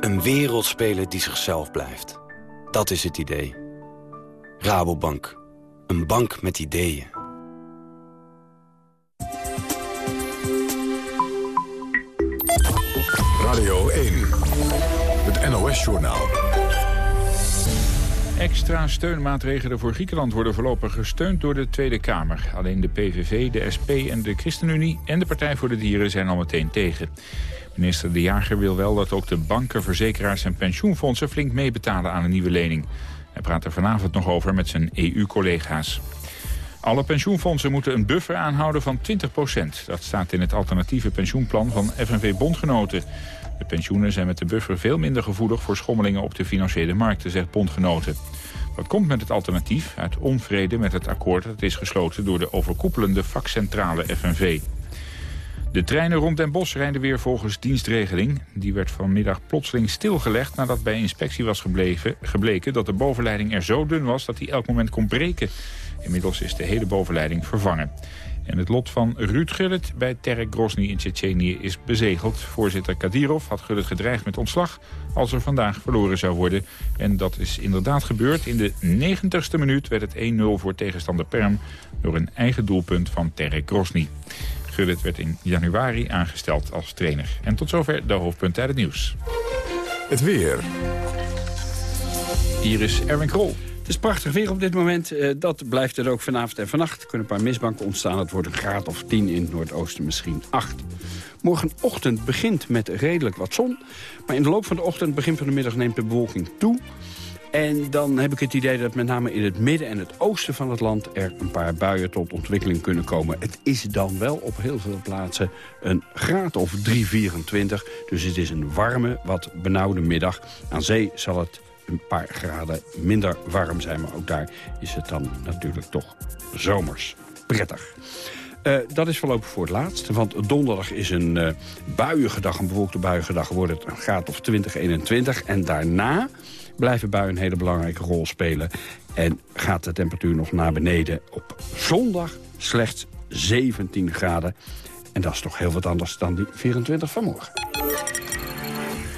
Een wereldspeler die zichzelf blijft. Dat is het idee. Rabobank. Een bank met ideeën. Radio 1. NOS-journaal. Extra steunmaatregelen voor Griekenland worden voorlopig gesteund door de Tweede Kamer. Alleen de PVV, de SP en de ChristenUnie en de Partij voor de Dieren zijn al meteen tegen. Minister De Jager wil wel dat ook de banken, verzekeraars en pensioenfondsen flink meebetalen aan een nieuwe lening. Hij praat er vanavond nog over met zijn EU-collega's. Alle pensioenfondsen moeten een buffer aanhouden van 20% Dat staat in het alternatieve pensioenplan van FNV-bondgenoten. De pensioenen zijn met de buffer veel minder gevoelig voor schommelingen op de financiële markten, zegt bondgenoten. Dat komt met het alternatief uit onvrede met het akkoord dat is gesloten door de overkoepelende vakcentrale FNV. De treinen rond Den Bosch rijden weer volgens dienstregeling. Die werd vanmiddag plotseling stilgelegd nadat bij inspectie was gebleven, gebleken dat de bovenleiding er zo dun was dat die elk moment kon breken. Inmiddels is de hele bovenleiding vervangen. En het lot van Ruud Gullit bij Terek Grosny in Tsjetsjenië is bezegeld. Voorzitter Kadirov had Gullit gedreigd met ontslag als er vandaag verloren zou worden. En dat is inderdaad gebeurd. In de 90ste minuut werd het 1-0 voor tegenstander Perm door een eigen doelpunt van Terek Grosny. Gullit werd in januari aangesteld als trainer. En tot zover de hoofdpunten uit het nieuws. Het weer. Hier is Erwin Krol. Het is prachtig weer op dit moment. Uh, dat blijft er ook vanavond en vannacht. Er kunnen een paar mistbanken ontstaan. Het wordt een graad of 10 in het noordoosten, misschien 8. Morgenochtend begint met redelijk wat zon. Maar in de loop van de ochtend, begin van de middag, neemt de bewolking toe. En dan heb ik het idee dat met name in het midden en het oosten van het land... er een paar buien tot ontwikkeling kunnen komen. Het is dan wel op heel veel plaatsen een graad of 3,24. Dus het is een warme, wat benauwde middag. Aan zee zal het een paar graden minder warm zijn. Maar ook daar is het dan natuurlijk toch zomers prettig. Uh, dat is voorlopig voor het laatst. Want donderdag is een uh, buiige dag, een bewolkte buiige dag. Wordt het een graad of 20, 21. En daarna blijven buien een hele belangrijke rol spelen. En gaat de temperatuur nog naar beneden. Op zondag slechts 17 graden. En dat is toch heel wat anders dan die 24 van morgen.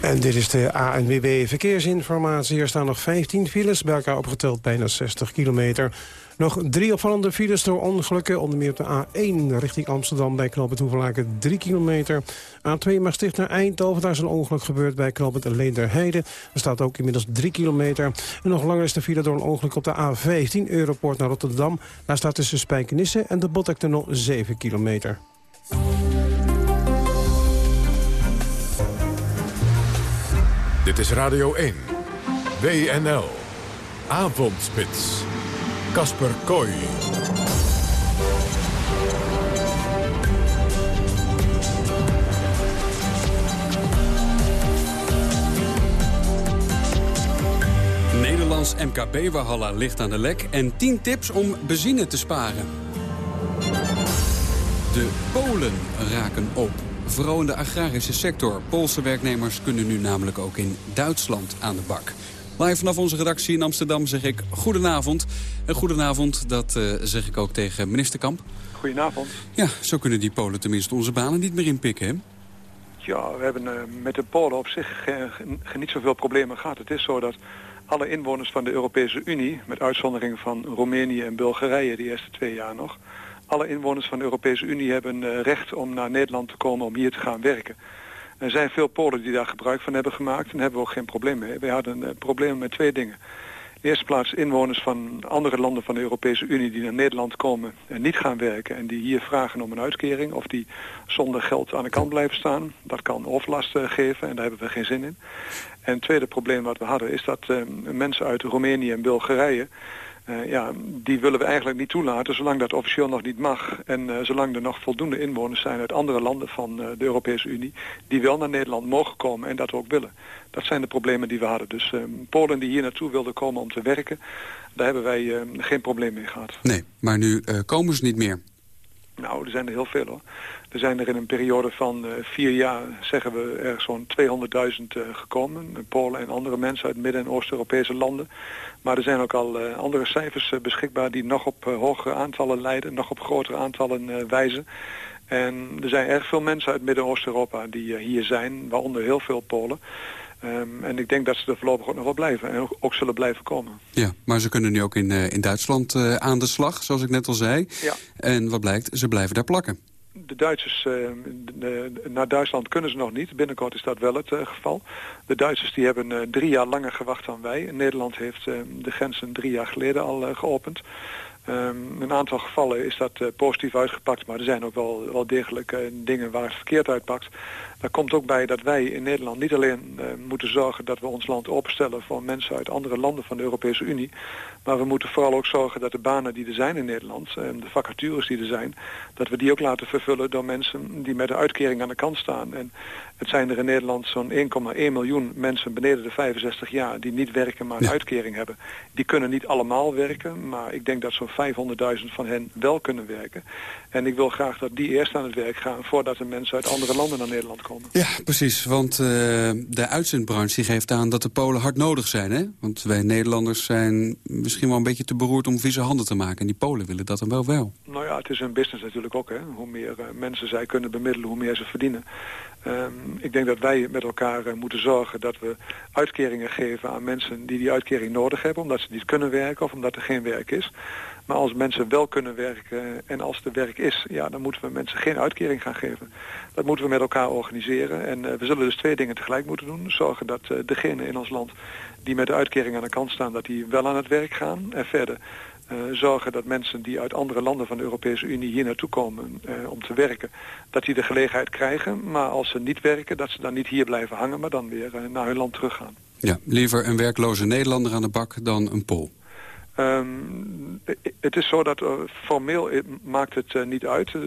En dit is de ANWB Verkeersinformatie. Er staan nog 15 files, bij elkaar opgeteld bijna 60 kilometer. Nog drie opvallende files door ongelukken. Onder meer op de A1 richting Amsterdam bij knooppunt Hoevelaken 3 kilometer. A2 Maastricht naar Eindhoven. Daar is een ongeluk gebeurd bij knooppunt Leenderheide. Er staat ook inmiddels 3 kilometer. En nog langer is de file door een ongeluk op de A15 Europort naar Rotterdam. Daar staat tussen Spijkenisse en de Botlektunnel 7 kilometer. Dit is Radio 1. WNL. Avondspits. Kasper Kooi. Nederlands MKB-Walhalla ligt aan de lek en 10 tips om benzine te sparen. De Polen raken op. Vooral in de agrarische sector. Poolse werknemers kunnen nu namelijk ook in Duitsland aan de bak. Live vanaf onze redactie in Amsterdam zeg ik goedenavond. En goedenavond, dat uh, zeg ik ook tegen minister Kamp. Goedenavond. Ja, zo kunnen die Polen tenminste onze banen niet meer inpikken, hè? Ja, we hebben uh, met de Polen op zich uh, niet zoveel problemen gehad. Het is zo dat alle inwoners van de Europese Unie, met uitzondering van Roemenië en Bulgarije de eerste twee jaar nog, alle inwoners van de Europese Unie hebben recht om naar Nederland te komen om hier te gaan werken. Er zijn veel Polen die daar gebruik van hebben gemaakt en hebben we ook geen probleem mee. We hadden uh, problemen met twee dingen. In de eerste plaats inwoners van andere landen van de Europese Unie die naar Nederland komen en niet gaan werken en die hier vragen om een uitkering of die zonder geld aan de kant blijven staan. Dat kan overlast uh, geven en daar hebben we geen zin in. En het tweede probleem wat we hadden is dat mensen uit Roemenië en Bulgarije uh, ja, die willen we eigenlijk niet toelaten zolang dat officieel nog niet mag. En uh, zolang er nog voldoende inwoners zijn uit andere landen van uh, de Europese Unie... die wel naar Nederland mogen komen en dat ook willen. Dat zijn de problemen die we hadden. Dus Polen die hier naartoe wilden komen om te werken... daar hebben wij geen probleem mee gehad. Nee, maar nu komen ze niet meer. Nou, er zijn er heel veel hoor. Er zijn er in een periode van uh, vier jaar, zeggen we, er zo'n 200.000 uh, gekomen. Polen en andere mensen uit Midden- en Oost-Europese landen. Maar er zijn ook al uh, andere cijfers beschikbaar die nog op hogere aantallen leiden, nog op grotere aantallen wijzen. En er zijn erg veel mensen uit Midden- en Oost-Europa die hier zijn, waaronder heel veel Polen. Um, en ik denk dat ze er voorlopig ook nog wel blijven en ook, ook zullen blijven komen. Ja, maar ze kunnen nu ook in, in Duitsland aan de slag, zoals ik net al zei. Ja. En wat blijkt, ze blijven daar plakken de Duitsers, de, naar Duitsland kunnen ze nog niet. Binnenkort is dat wel het geval. De Duitsers die hebben drie jaar langer gewacht dan wij. Nederland heeft de grenzen drie jaar geleden al geopend. Um, een aantal gevallen is dat uh, positief uitgepakt, maar er zijn ook wel, wel degelijk uh, dingen waar het verkeerd uitpakt. Daar komt ook bij dat wij in Nederland niet alleen uh, moeten zorgen dat we ons land openstellen voor mensen uit andere landen van de Europese Unie, maar we moeten vooral ook zorgen dat de banen die er zijn in Nederland, de vacatures die er zijn, dat we die ook laten vervullen door mensen die met een uitkering aan de kant staan. En het zijn er in Nederland zo'n 1,1 miljoen mensen beneden de 65 jaar die niet werken maar een uitkering hebben. Die kunnen niet allemaal werken, maar ik denk dat zo'n 500.000 van hen wel kunnen werken. En ik wil graag dat die eerst aan het werk gaan voordat de mensen uit andere landen naar Nederland komen. Ja, precies. Want uh, de uitzendbranche geeft aan dat de Polen hard nodig zijn. Hè? Want wij Nederlanders zijn misschien wel een beetje te beroerd om vieze handen te maken. En die Polen willen dat dan wel wel. Nou ja, het is een business natuurlijk ook. Hè? Hoe meer uh, mensen zij kunnen bemiddelen, hoe meer ze verdienen. Um, ik denk dat wij met elkaar uh, moeten zorgen dat we uitkeringen geven aan mensen die die uitkering nodig hebben. Omdat ze niet kunnen werken of omdat er geen werk is. Maar als mensen wel kunnen werken en als er werk is, ja, dan moeten we mensen geen uitkering gaan geven. Dat moeten we met elkaar organiseren. En uh, we zullen dus twee dingen tegelijk moeten doen. Zorgen dat uh, degenen in ons land die met de uitkering aan de kant staan, dat die wel aan het werk gaan. En verder zorgen dat mensen die uit andere landen van de Europese Unie hier naartoe komen uh, om te werken, dat die de gelegenheid krijgen. Maar als ze niet werken, dat ze dan niet hier blijven hangen, maar dan weer uh, naar hun land teruggaan. Ja, liever een werkloze Nederlander aan de bak dan een Pool. Um, het is zo dat uh, formeel maakt het uh, niet uit. Uh,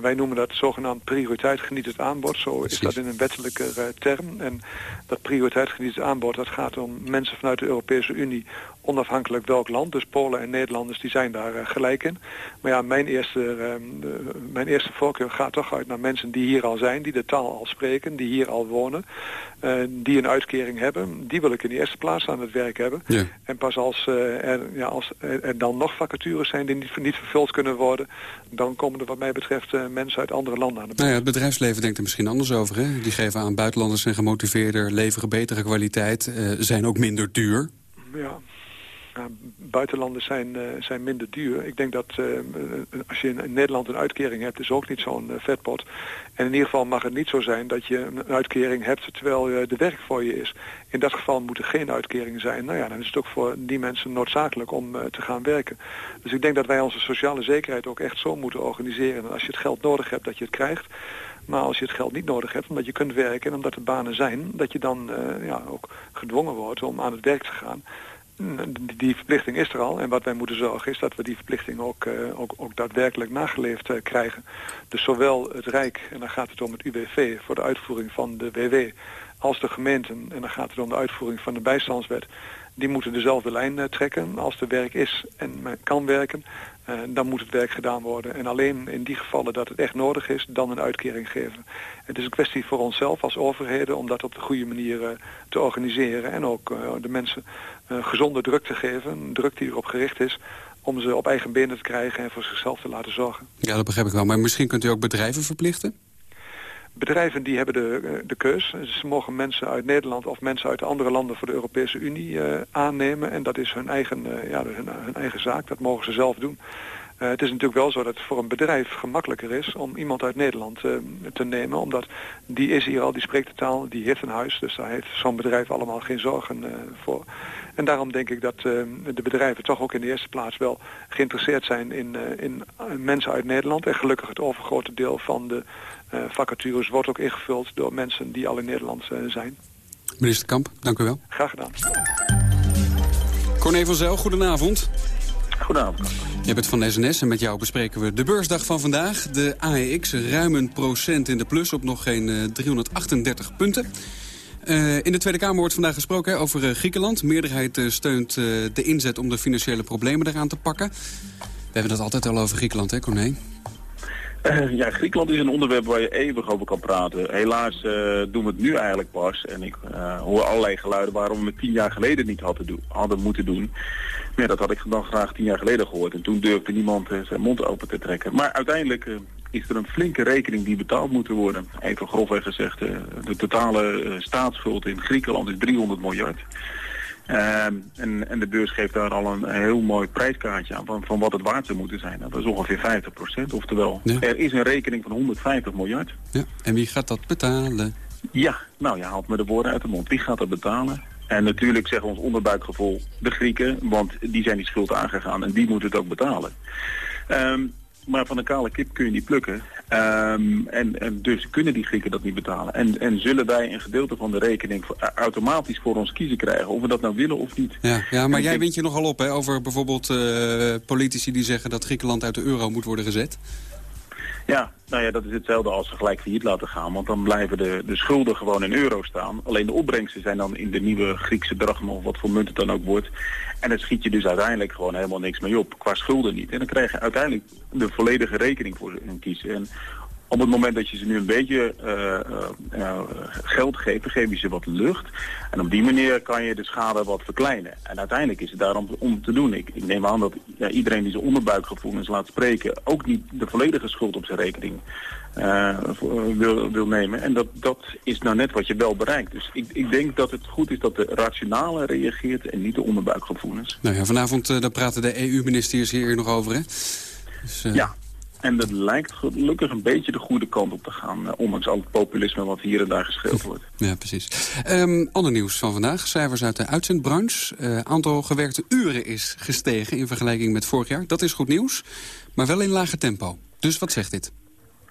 wij noemen dat zogenaamd prioriteit geniet het aanbod. Zo Precies. is dat in een wettelijke term. En dat prioriteit geniet het aanbod, dat gaat om mensen vanuit de Europese Unie onafhankelijk welk land. Dus Polen en Nederlanders die zijn daar uh, gelijk in. Maar ja, mijn eerste, uh, mijn eerste voorkeur gaat toch uit naar mensen die hier al zijn, die de taal al spreken, die hier al wonen, uh, die een uitkering hebben. Die wil ik in de eerste plaats aan het werk hebben. Ja. En pas als, er, ja, als er dan nog vacatures zijn die niet, niet vervuld kunnen worden, dan komen er wat mij betreft mensen uit andere landen aan de nou ja, Het bedrijfsleven denkt er misschien anders over. Hè? Die geven aan buitenlanders zijn gemotiveerder, leveren betere kwaliteit, zijn ook minder duur. Ja, nou, buitenlanders zijn, uh, zijn minder duur. Ik denk dat uh, als je in Nederland een uitkering hebt, is ook niet zo'n vetpot. En in ieder geval mag het niet zo zijn dat je een uitkering hebt terwijl de werk voor je is. In dat geval moet er geen uitkering zijn. Nou ja, dan is het ook voor die mensen noodzakelijk om te gaan werken. Dus ik denk dat wij onze sociale zekerheid ook echt zo moeten organiseren. En als je het geld nodig hebt, dat je het krijgt. Maar als je het geld niet nodig hebt, omdat je kunt werken en omdat er banen zijn, dat je dan ja, ook gedwongen wordt om aan het werk te gaan die verplichting is er al. En wat wij moeten zorgen is dat we die verplichting ook, uh, ook, ook daadwerkelijk nageleefd uh, krijgen. Dus zowel het Rijk, en dan gaat het om het UWV voor de uitvoering van de WW, als de gemeenten, en dan gaat het om de uitvoering van de bijstandswet, die moeten dezelfde lijn uh, trekken. Als er werk is en men kan werken, dan moet het werk gedaan worden. En alleen in die gevallen dat het echt nodig is, dan een uitkering geven. Het is een kwestie voor onszelf als overheden om dat op de goede manier te organiseren. En ook de mensen gezonde druk te geven, een druk die erop gericht is om ze op eigen benen te krijgen en voor zichzelf te laten zorgen. Ja, dat begrijp ik wel. Maar misschien kunt u ook bedrijven verplichten? Bedrijven die hebben de, eh, de keus. Ze mogen mensen uit Nederland of mensen uit andere landen voor de Europese Unie uh, aannemen. En dat is hun eigen, uh, ja, hun, hun, eigen zaak. Dat mogen ze zelf doen. Uh, het is natuurlijk wel zo dat het voor een bedrijf gemakkelijker is om iemand uit Nederland te nemen. Omdat die is hier al, die spreekt de taal, die heeft een huis. Dus daar heeft zo'n bedrijf allemaal geen zorgen voor. En daarom denk ik dat de bedrijven toch ook in de eerste plaats wel geïnteresseerd zijn in, in mensen uit Nederland. En gelukkig het overgrote deel van de uh, vacatures wordt ook ingevuld door mensen die al in Nederland uh, zijn. Minister Kamp, dank u wel. Graag gedaan. Corné van Zel, goedenavond. Goedenavond. Je bent van SNS en met jou bespreken we de beursdag van vandaag. De AEX ruim een procent in de plus op nog geen uh, 338 punten. Uh, in de Tweede Kamer wordt vandaag gesproken over uh, Griekenland. De meerderheid uh, steunt de inzet om de financiële problemen eraan te pakken. We hebben het altijd al over Griekenland, hè Corné? Ja, Griekenland is een onderwerp waar je eeuwig over kan praten. Helaas doen we het nu eigenlijk pas. En ik hoor allerlei geluiden waarom we het tien jaar geleden niet hadden, hadden moeten doen. Ja, dat had ik dan graag tien jaar geleden gehoord. En toen durfde niemand zijn mond open te trekken. Maar uiteindelijk is er een flinke rekening die betaald moet worden. Even grofweg gezegd, de totale staatsschuld in Griekenland is 300 miljard. Ehm, en, en de beurs geeft daar al een heel mooi prijskaartje aan van, van wat het waard zou moeten zijn. Nou, dat is ongeveer 50 procent. Oftewel, er is een rekening van 150 miljard. Ja. En wie gaat dat betalen? Ja, nou je haalt me de woorden uit de mond. Wie gaat dat betalen? En natuurlijk zeggen ons onderbuikgevoel de Grieken, want die zijn die schuld aangegaan en die moeten het ook betalen. Ehm, maar van een kale kip kun je niet plukken. Ehm, en, en, dus kunnen die Grieken dat niet betalen. En, en zullen wij een gedeelte van de rekening voor, automatisch voor ons kiezen krijgen. Of we dat nou willen of niet. Ja, ja maar jij wint je nogal op hè, over bijvoorbeeld uh, politici die zeggen dat Griekenland uit de euro moet worden gezet. Ja, nou ja, dat is hetzelfde als ze gelijk failliet laten gaan. Want dan blijven de, de schulden gewoon in euro staan. Alleen de opbrengsten zijn dan in de nieuwe Griekse drachma of wat voor munt het dan ook wordt. En dan schiet je dus uiteindelijk gewoon helemaal niks mee op. Qua schulden niet. En dan krijg je uiteindelijk de volledige rekening voor hun kiezen. En op het moment dat je ze nu een beetje uh, uh, geld geeft, geef je ze wat lucht. En op die manier kan je de schade wat verkleinen. En uiteindelijk is het daarom om te doen. Ik, ik neem aan dat ja, iedereen die zijn onderbuikgevoelens laat spreken... ook niet de volledige schuld op zijn rekening wil, wil nemen. En dat, dat is nou net wat je wel bereikt. Dus ik, ik denk dat het goed is dat de rationale reageert en niet de onderbuikgevoelens. Nou ja, vanavond daar praten de EU-ministers hier nog over, hè? Dus, ja, en dat lijkt gelukkig een beetje de goede kant op te gaan. Uh, ondanks al het populisme wat hier en daar geschreeuwd wordt. Ja, precies. Um, ander nieuws van vandaag. Cijfers uit de uitzendbranche. Uh, aantal gewerkte uren is gestegen in vergelijking met vorig jaar. Dat is goed nieuws, maar wel in lager tempo. Dus wat zegt dit?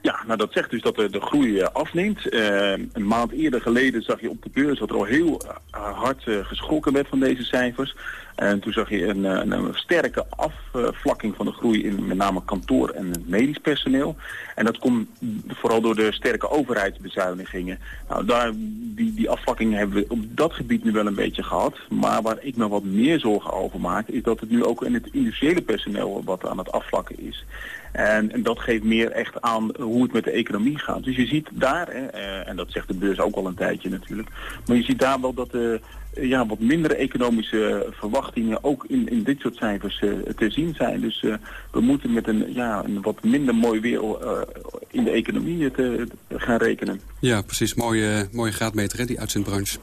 Ja, nou dat zegt dus dat de, de groei uh, afneemt. Uh, een maand eerder geleden zag je op de beurs dat er al heel uh, hard geschrokken werd van deze cijfers. En toen zag je een, een, een, sterke afvlakking van de groei in met name kantoor en medisch personeel. En dat komt vooral door de sterke overheidsbezuinigingen. Nou, daar, die, die afvlakking hebben we op dat gebied nu wel een beetje gehad. Maar waar ik me wat meer zorgen over maak, is dat het nu ook in het industriële personeel wat aan het afvlakken is. En, dat geeft meer echt aan hoe het met de economie gaat. Dus je ziet daar, eh, en dat zegt de beurs ook al een tijdje natuurlijk, maar je ziet daar wel dat de ja, wat mindere economische verwachtingen ook in, in dit soort cijfers uh, te zien zijn. Dus uh, we moeten met een, ja, een wat minder mooi weer uh, in de economie te, te, gaan rekenen. Ja, precies. Mooie, mooie graadmeter, hè, die uitzendbranche.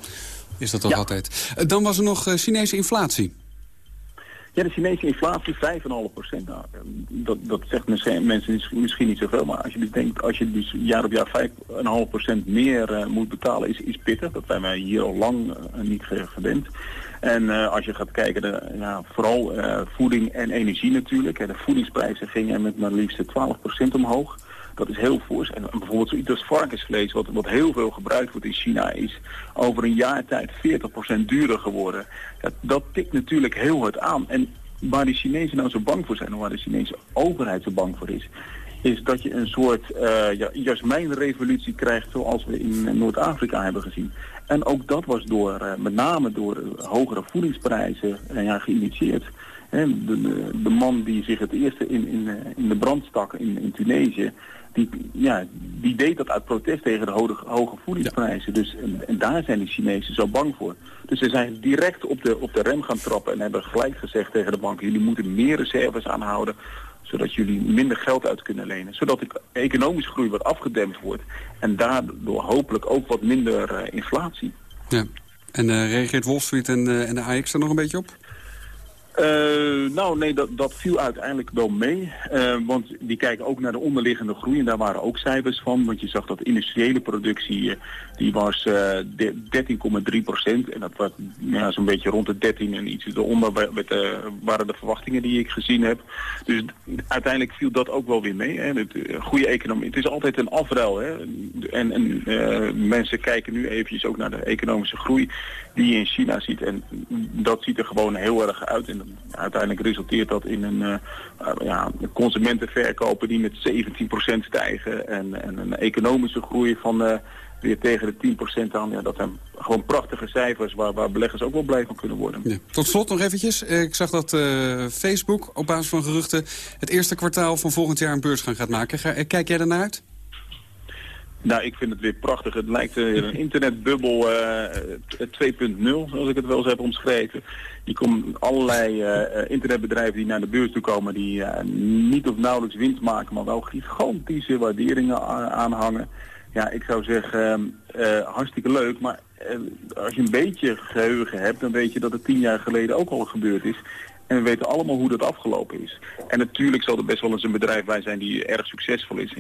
Is dat toch ja. altijd. dan was er nog Chinese inflatie. Ja, de Chinese inflatie 5,5 procent. Nou, dat, dat zegt mensen misschien niet zoveel, maar als je dus denkt, als je dus jaar op jaar 5,5 procent meer uh, moet betalen, is, is pittig. Dat zijn wij hier al lang uh, niet gewend. En uh, als je gaat kijken, de, ja, vooral voeding en energie natuurlijk. de voedingsprijzen gingen met maar liefst 12 procent omhoog. Dat is heel fors. En bijvoorbeeld zoiets als varkensvlees, wat, wat heel veel gebruikt wordt in China, is over een jaar tijd 40% duurder geworden. Dat, dat tikt natuurlijk heel hard aan. En waar de Chinezen nou zo bang voor zijn, en waar de Chinese overheid zo bang voor is, is dat je een soort uh, ja, jasmijnrevolutie krijgt zoals we in Noord-Afrika hebben gezien. En ook dat was door, uh, met name door hogere voedingsprijzen uh, ja, geïnitieerd. De, de, de, man die zich het eerste in, in, in de brand stak in, in Tunesië, die, ja, die deed dat uit protest tegen de hoge, hoge voedingsprijzen. Dus, en, en, daar zijn de Chinezen zo bang voor. Dus ze zijn direct op de, op de rem gaan trappen en hebben gelijk gezegd tegen de banken... jullie moeten meer reserves aanhouden, zodat jullie minder geld uit kunnen lenen. Zodat de economische groei wat afgedempt wordt. En daardoor hopelijk ook wat minder uh, inflatie. Ja. En uh, reageert Wall Street en, uh, en de AX er nog een beetje op? Uh, nou, nee, dat, dat viel uiteindelijk wel mee. Uh, want die kijken ook naar de onderliggende groei en daar waren ook cijfers van. Want je zag dat industriële productie, uh, die was 13,3 procent. En dat was ja, zo'n beetje rond de 13 en iets eronder met, waren de verwachtingen die ik gezien heb. Dus uiteindelijk viel dat ook wel weer mee. Hè. Het, goede economie. Het is altijd een afruil. Hè. En, en mensen kijken nu eventjes ook naar de economische groei die je in China ziet. En dat ziet er gewoon heel erg uit. En uiteindelijk resulteert dat in een uh, ja, consumentenverkopen die met 17% stijgen. En, en, een economische groei van uh, weer tegen de 10% aan. Ja, dat zijn gewoon prachtige cijfers waar, waar beleggers ook wel blij van kunnen worden. Ja. Tot slot nog eventjes. Ik zag dat uh, Facebook op basis van geruchten het eerste kwartaal van volgend jaar een beursgang gaat maken. Ga, kijk jij daarnaar uit? Nou, ik vind het weer prachtig. Het lijkt een internetbubbel uh, 2.0, zoals ik het wel eens heb omschreven. Die komt allerlei uh, internetbedrijven die naar de beurs toe komen... die uh, niet of nauwelijks winst maken, maar wel gigantische waarderingen aanhangen. Ja, ik zou zeggen, hartstikke leuk. Maar als je een beetje geheugen hebt, dan weet je dat het tien jaar geleden ook al gebeurd is. En we weten allemaal hoe dat afgelopen is. En natuurlijk zal er best wel eens een bedrijf bij zijn die erg succesvol is.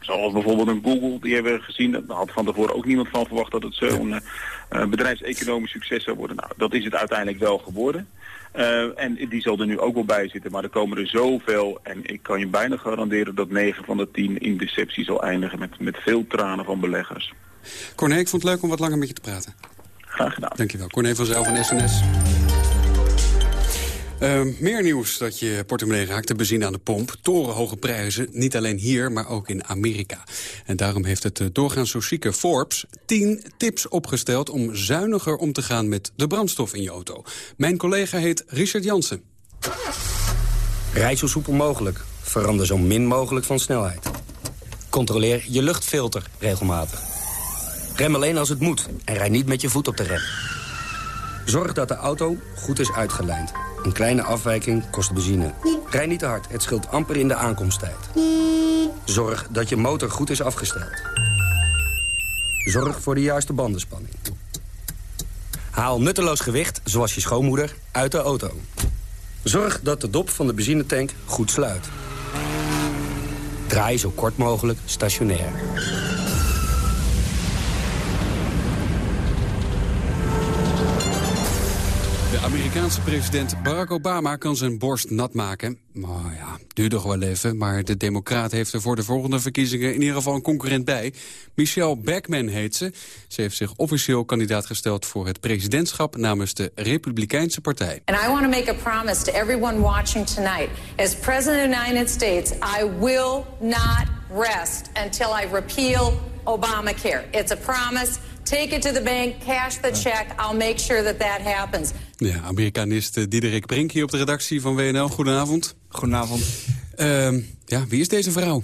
Zoals bijvoorbeeld een Google, die hebben we gezien. Daar had van tevoren ook niemand van verwacht dat het zo'n uh, bedrijfseconomisch succes zou worden. Nou, dat is het uiteindelijk wel geworden. Uh, en die zal er nu ook wel bij zitten. Maar er komen er zoveel. En ik kan je bijna garanderen dat 9 van de 10 in deceptie zal eindigen met, met veel tranen van beleggers. Corné, ik vond het leuk om wat langer met je te praten. Graag gedaan. Dankjewel. Corné van Zijl van SNS. Uh, meer nieuws dat je portemonnee raakt te bezien aan de pomp. Torenhoge prijzen, niet alleen hier, maar ook in Amerika. En daarom heeft het doorgaans zo zieke Forbes 10 tips opgesteld... om zuiniger om te gaan met de brandstof in je auto. Mijn collega heet Richard Jansen. Rijd zo soepel mogelijk. Verander zo min mogelijk van snelheid. Controleer je luchtfilter regelmatig. Rem alleen als het moet en rijd niet met je voet op de rem. Zorg dat de auto goed is uitgelijnd. Een kleine afwijking kost benzine. Rij niet te hard, het scheelt amper in de aankomsttijd. Zorg dat je motor goed is afgesteld. Zorg voor de juiste bandenspanning. Haal nutteloos gewicht, zoals je schoonmoeder, uit de auto. Zorg dat de dop van de benzinetank goed sluit. Draai zo kort mogelijk stationair. De Amerikaanse president Barack Obama kan zijn borst nat maken. Maar ja, duurt nog wel even. Maar de democraat heeft er voor de volgende verkiezingen in ieder geval een concurrent bij. Michelle Backman heet ze. Ze heeft zich officieel kandidaat gesteld voor het presidentschap namens de Republikeinse Partij. And I want to make a promise to everyone watching tonight. As president of the United States, I will not rest until I repeal Obamacare. It's a promise. Take it to the bank, cash the check. I'll make sure that that happens. Ja, Amerikanist Diederik Brink hier op de redactie van WNL. Goedenavond. Goedenavond. Uh, ja, wie is deze vrouw?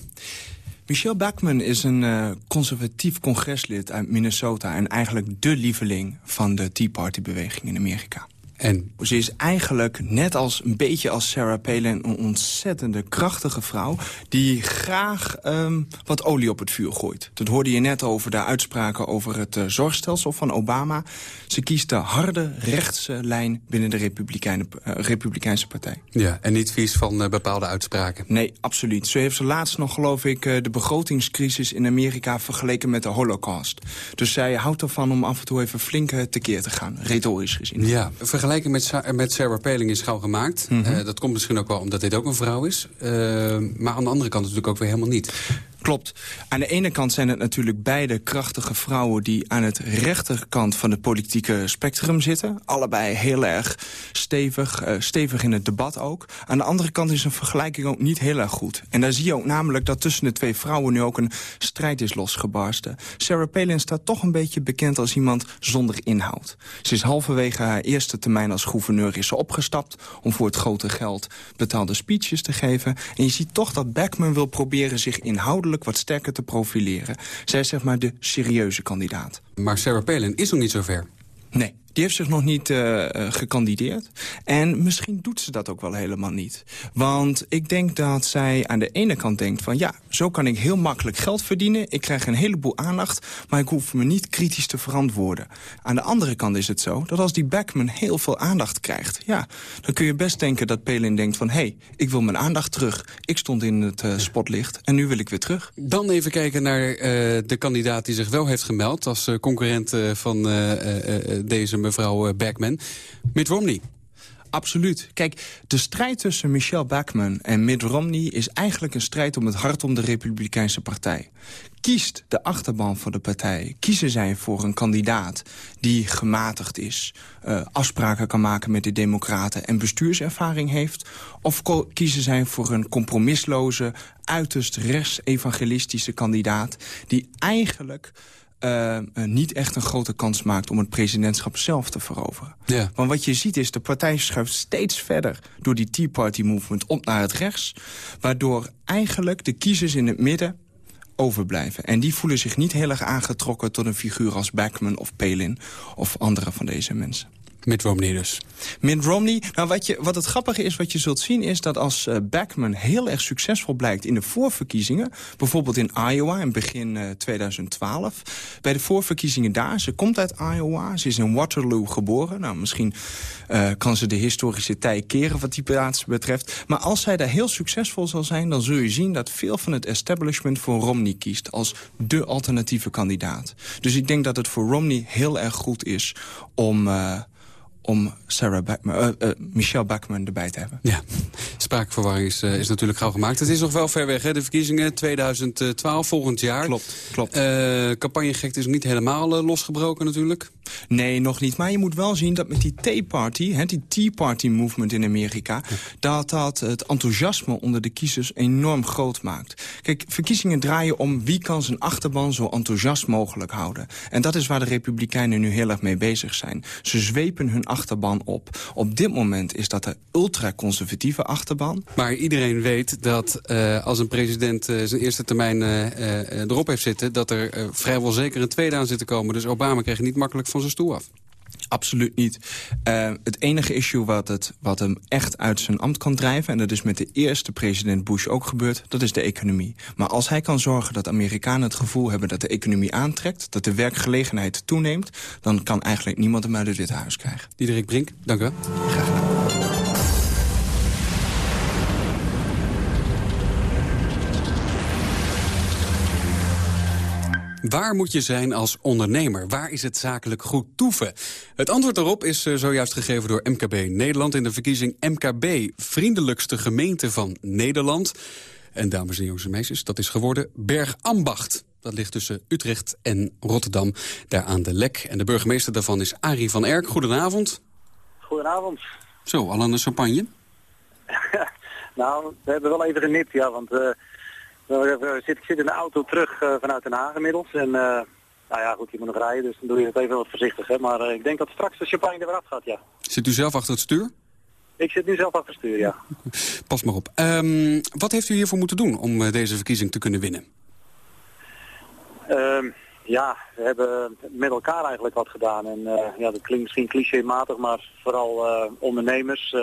Michelle Bachmann is een uh, conservatief congreslid uit Minnesota... en eigenlijk de lieveling van de Tea Party-beweging in Amerika. En? Ze is eigenlijk net als een beetje als Sarah Palin een ontzettende krachtige vrouw... die graag um, wat olie op het vuur gooit. Dat hoorde je net over de uitspraken over het uh, zorgstelsel van Obama. Ze kiest de harde rechtse lijn binnen de uh, Republikeinse Partij. Ja, en niet vies van uh, bepaalde uitspraken? Nee, absoluut. Zo heeft ze laatst nog, geloof ik, de begrotingscrisis in Amerika vergeleken met de holocaust. Dus zij houdt ervan om af en toe even flink tekeer te gaan, retorisch gezien. Ja, vergelijking met, met Sarah Palin is gauw gemaakt. Mm -hmm. uh, dat komt misschien ook wel omdat dit ook een vrouw is. Uh, maar aan de andere kant natuurlijk ook weer helemaal niet. Klopt. Aan de ene kant zijn het natuurlijk beide krachtige vrouwen... die aan het rechterkant van het politieke spectrum zitten. Allebei heel erg stevig, uh, stevig in het debat ook. Aan de andere kant is een vergelijking ook niet heel erg goed. En daar zie je ook namelijk dat tussen de twee vrouwen... nu ook een strijd is losgebarsten. Sarah Palin staat toch een beetje bekend als iemand zonder inhoud. Ze is halverwege haar eerste termijn als gouverneur is ze opgestapt... om voor het grote geld betaalde speeches te geven. En je ziet toch dat Beckman wil proberen zich inhoudelijk wat sterker te profileren. Zij is zeg maar de serieuze kandidaat. Maar Sarah Palin is nog niet zover. Nee. Die heeft zich nog niet uh, gekandideerd. En misschien doet ze dat ook wel helemaal niet. Want ik denk dat zij aan de ene kant denkt van... ja, zo kan ik heel makkelijk geld verdienen. Ik krijg een heleboel aandacht, maar ik hoef me niet kritisch te verantwoorden. Aan de andere kant is het zo dat als die Backman heel veel aandacht krijgt... ja, dan kun je best denken dat Pelin denkt van... hé, hey, ik wil mijn aandacht terug. Ik stond in het uh, spotlicht en nu wil ik weer terug. Dan even kijken naar de kandidaat die zich wel heeft gemeld... als concurrent van deze mevrouw Backman, Mitt Romney. Absoluut. Kijk, de strijd tussen Michelle Bachmann en Mitt Romney... is eigenlijk een strijd om het hart om de Republikeinse Partij. Kiest de achterban van de partij, kiezen zij voor een kandidaat... die gematigd is, uh, afspraken kan maken met de democraten... en bestuurservaring heeft? Of kiezen zij voor een compromisloze, uiterst rechts-evangelistische kandidaat... die eigenlijk uh, niet echt een grote kans maakt om het presidentschap zelf te veroveren. Ja. Want wat je ziet is, de partij schuift steeds verder door die Tea Party movement op naar het rechts. Waardoor eigenlijk de kiezers in het midden overblijven. En die voelen zich niet heel erg aangetrokken tot een figuur als Backman of Palin of andere van deze mensen. Mitt Romney dus. Mitt Romney. Nou, wat, je, wat het grappige is, wat je zult zien... is dat als uh, Backman heel erg succesvol blijkt in de voorverkiezingen... bijvoorbeeld in Iowa in begin uh, 2012... bij de voorverkiezingen daar, ze komt uit Iowa... ze is in Waterloo geboren. Nou, misschien uh, kan ze de historische tij keren wat die plaats betreft. Maar als zij daar heel succesvol zal zijn... dan zul je zien dat veel van het establishment voor Romney kiest... als de alternatieve kandidaat. Dus ik denk dat het voor Romney heel erg goed is om... om Sarah Backman, uh, uh, Michelle Backman erbij te hebben. Ja, spraakverwarring is, uh, is natuurlijk gauw gemaakt. Het is nog wel ver weg, hè? de verkiezingen 2012, volgend jaar. Klopt, klopt. campagnegekte is niet helemaal losgebroken natuurlijk. Nee, nog niet. Maar je moet wel zien dat met die Tea Party, hè, die Tea Party movement in Amerika... dat dat het enthousiasme onder de kiezers enorm groot maakt. Kijk, verkiezingen draaien om wie kan zijn achterban zo enthousiast mogelijk houden. En dat is waar de Republikeinen nu heel erg mee bezig zijn. Ze zwepen hun achterban op. Op dit moment is dat de ultraconservatieve achterban. Maar iedereen weet dat uh, als een president uh, zijn eerste termijn uh, erop heeft zitten... dat er vrijwel zeker een tweede aan zit te komen. Dus Obama kreeg niet makkelijk van zijn stoel af. Absoluut niet. Uh, het enige issue wat, het, wat hem echt uit zijn ambt kan drijven... en dat is met de eerste president Bush ook gebeurd... dat is de economie. Maar als hij kan zorgen dat Amerikanen het gevoel hebben... dat de economie aantrekt, dat de werkgelegenheid toeneemt... dan kan eigenlijk niemand hem uit het Witte Huis krijgen. Diederik Brink, dank u wel. Graag gedaan. Waar moet je zijn als ondernemer? Waar is het zakelijk goed toeven? Het antwoord daarop is uh, zojuist gegeven door MKB Nederland... in de verkiezing MKB, vriendelijkste gemeente van Nederland. En dames en jongens en meisjes, dat is geworden Bergambacht. Dat ligt tussen Utrecht en Rotterdam, daar aan de Lek. En de burgemeester daarvan is Arie van Erk. Goedenavond. Goedenavond. Zo, al aan de champagne? <laughs> nou, we hebben wel even genipt, ja, want... Uh... Ik zit, ik zit in de auto terug uh, vanuit Den Haag inmiddels. En uh, nou ja, goed, je moet nog rijden, dus dan doe je het even wat voorzichtig. Hè? Maar uh, ik denk dat straks de champagne er weer af gaat, ja. Zit u zelf achter het stuur? Ik zit nu zelf achter het stuur, ja. Pas maar op. Um, wat heeft u hiervoor moeten doen om deze verkiezing te kunnen winnen? Um, ja, we hebben met elkaar eigenlijk wat gedaan. En ja, dat klinkt misschien clichématig, maar vooral ondernemers,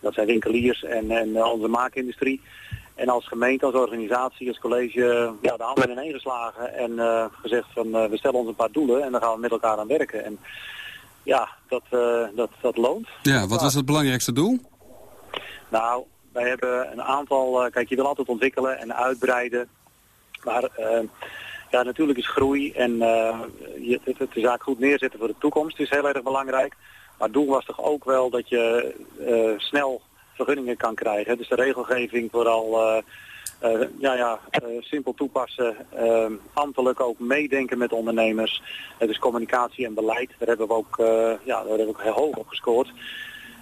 dat zijn winkeliers en, en onze maakindustrie en als gemeente, als organisatie, als college, ja, de handen in één geslagen en uh, gezegd van uh, we stellen ons een paar doelen en dan gaan we met elkaar aan werken. En ja, dat, uh, dat, dat loont. Ja, wat was het belangrijkste doel? Nou, wij hebben een aantal, kijk je wil altijd ontwikkelen en uitbreiden, maar ja, natuurlijk is groei en je, het, het de zaak goed neerzetten voor de toekomst is heel erg belangrijk. Maar het doel was toch ook wel dat je snel vergunningen kan krijgen. Dus de regelgeving vooral uh, uh, ja, ja, uh, simpel toepassen, ambtelijk ook meedenken met ondernemers. dus communicatie en beleid, daar hebben we ook, ja, daar hebben we ook heel hoog op gescoord.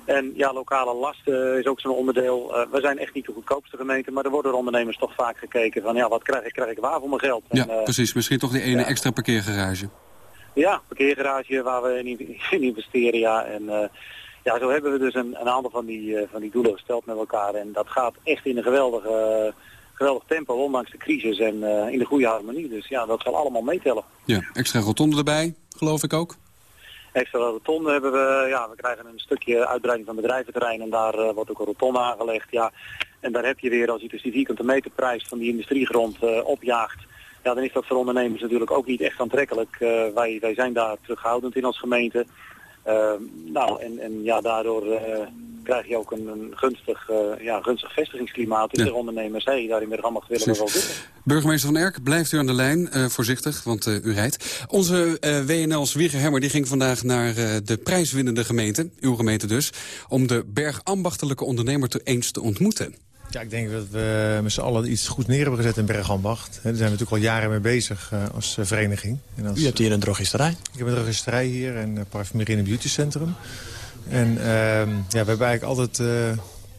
En ja, lokale lasten is ook zo'n onderdeel. we zijn echt niet de goedkoopste gemeente, maar er worden ondernemers toch vaak gekeken van ja, wat krijg ik, krijg ik waar voor mijn geld? Ja, en, precies. Misschien toch die ene ja. extra parkeergarage. Ja, parkeergarage waar we in, in investeren, ja. En ja, zo hebben we dus een, een aantal van die, uh, van die doelen gesteld met elkaar. En dat gaat echt in een geweldige, geweldig tempo, ondanks de crisis en uh, in de goede harmonie. Dus ja, dat zal allemaal meetellen. Ja, extra rotonde erbij, geloof ik ook. Extra rotonde hebben we, ja, we krijgen een stukje uitbreiding van bedrijventerrein en daar wordt ook een rotonde aangelegd. Ja. En daar heb je weer, als je dus die vierkante meterprijs van die industriegrond opjaagt, ja, dan is dat voor ondernemers natuurlijk ook niet echt aantrekkelijk. wij, wij zijn daar terughoudend in als gemeente. Uh, nou, en, en ja, daardoor uh, krijg je ook een, een gunstig, uh, ja, gunstig vestigingsklimaat. Dus ja. de ondernemers, hey, daar in Bergammacht willen we wel zitten. Burgemeester Van Erk, blijft u aan de lijn, voorzichtig, want u rijdt. Onze WNL's Wieger Hemmer die ging vandaag naar de prijswinnende gemeente, uw gemeente dus... om de bergambachtelijke ondernemer te eens te ontmoeten. Ja, ik denk dat we met z'n allen iets goed neer hebben gezet in Bergambacht. Daar zijn we natuurlijk al jaren mee bezig uh, als uh, vereniging. En als, U hebt hier een drogisterij? Ik heb een drogisterij hier en uh, parfumerie en beauty centrum. En uh, ja, we hebben eigenlijk altijd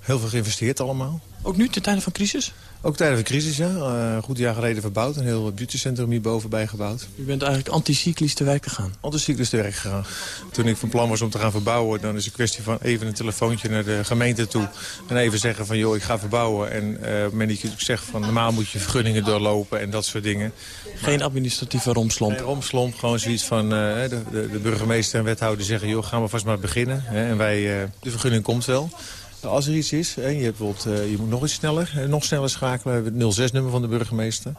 Heel veel geïnvesteerd allemaal. Ook nu, ten tijde van crisis? Ook tijden van crisis, ja. Uh, een goed jaar geleden verbouwd. Een heel beautycentrum hierboven bijgebouwd. U bent eigenlijk anticyclisch te werk gegaan? Anticyclisch te werk gegaan. Toen ik van plan was om te gaan verbouwen... dan is het een kwestie van even een telefoontje naar de gemeente toe... en even zeggen van, joh, ik ga verbouwen. En uh, dat je zegt van, normaal moet je vergunningen doorlopen... en dat soort dingen. Geen administratieve romslomp? Geen romslomp, gewoon zoiets van... Uh, de, de, de, burgemeester en wethouder zeggen, joh, gaan we vast maar beginnen. Hè, en wij, de vergunning komt wel. Als er iets is, hè, je, hebt bijvoorbeeld, uh, je moet nog iets sneller, nog sneller schakelen. We hebben het 06-nummer van de burgemeester.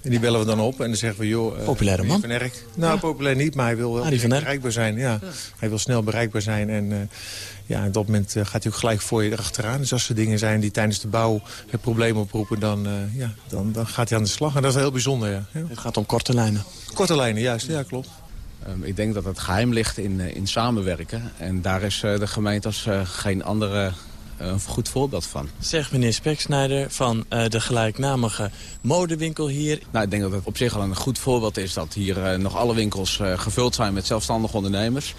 En die bellen we dan op en dan zeggen we, joh... Uh, Populaire man? Van Erk. Nou, ja. populair niet, maar hij wil wel bereikbaar zijn. Ja. ja. Hij wil snel bereikbaar zijn en... Uh, ja, op dat moment gaat hij ook gelijk voor je erachteraan. Dus als er dingen zijn die tijdens de bouw het probleem oproepen... Dan, ja, dan, dan gaat hij aan de slag. En dat is heel bijzonder, ja. ja. Het gaat om korte lijnen? Korte lijnen, juist. Ja, klopt. Um, ik denk dat het geheim ligt in, in samenwerken. En daar is de gemeente als geen andere een goed voorbeeld van. Zegt meneer Speksnijder van uh, de gelijknamige modewinkel hier. Nou, ik denk dat het op zich al een goed voorbeeld is dat hier uh, nog alle winkels uh, gevuld zijn met zelfstandige ondernemers.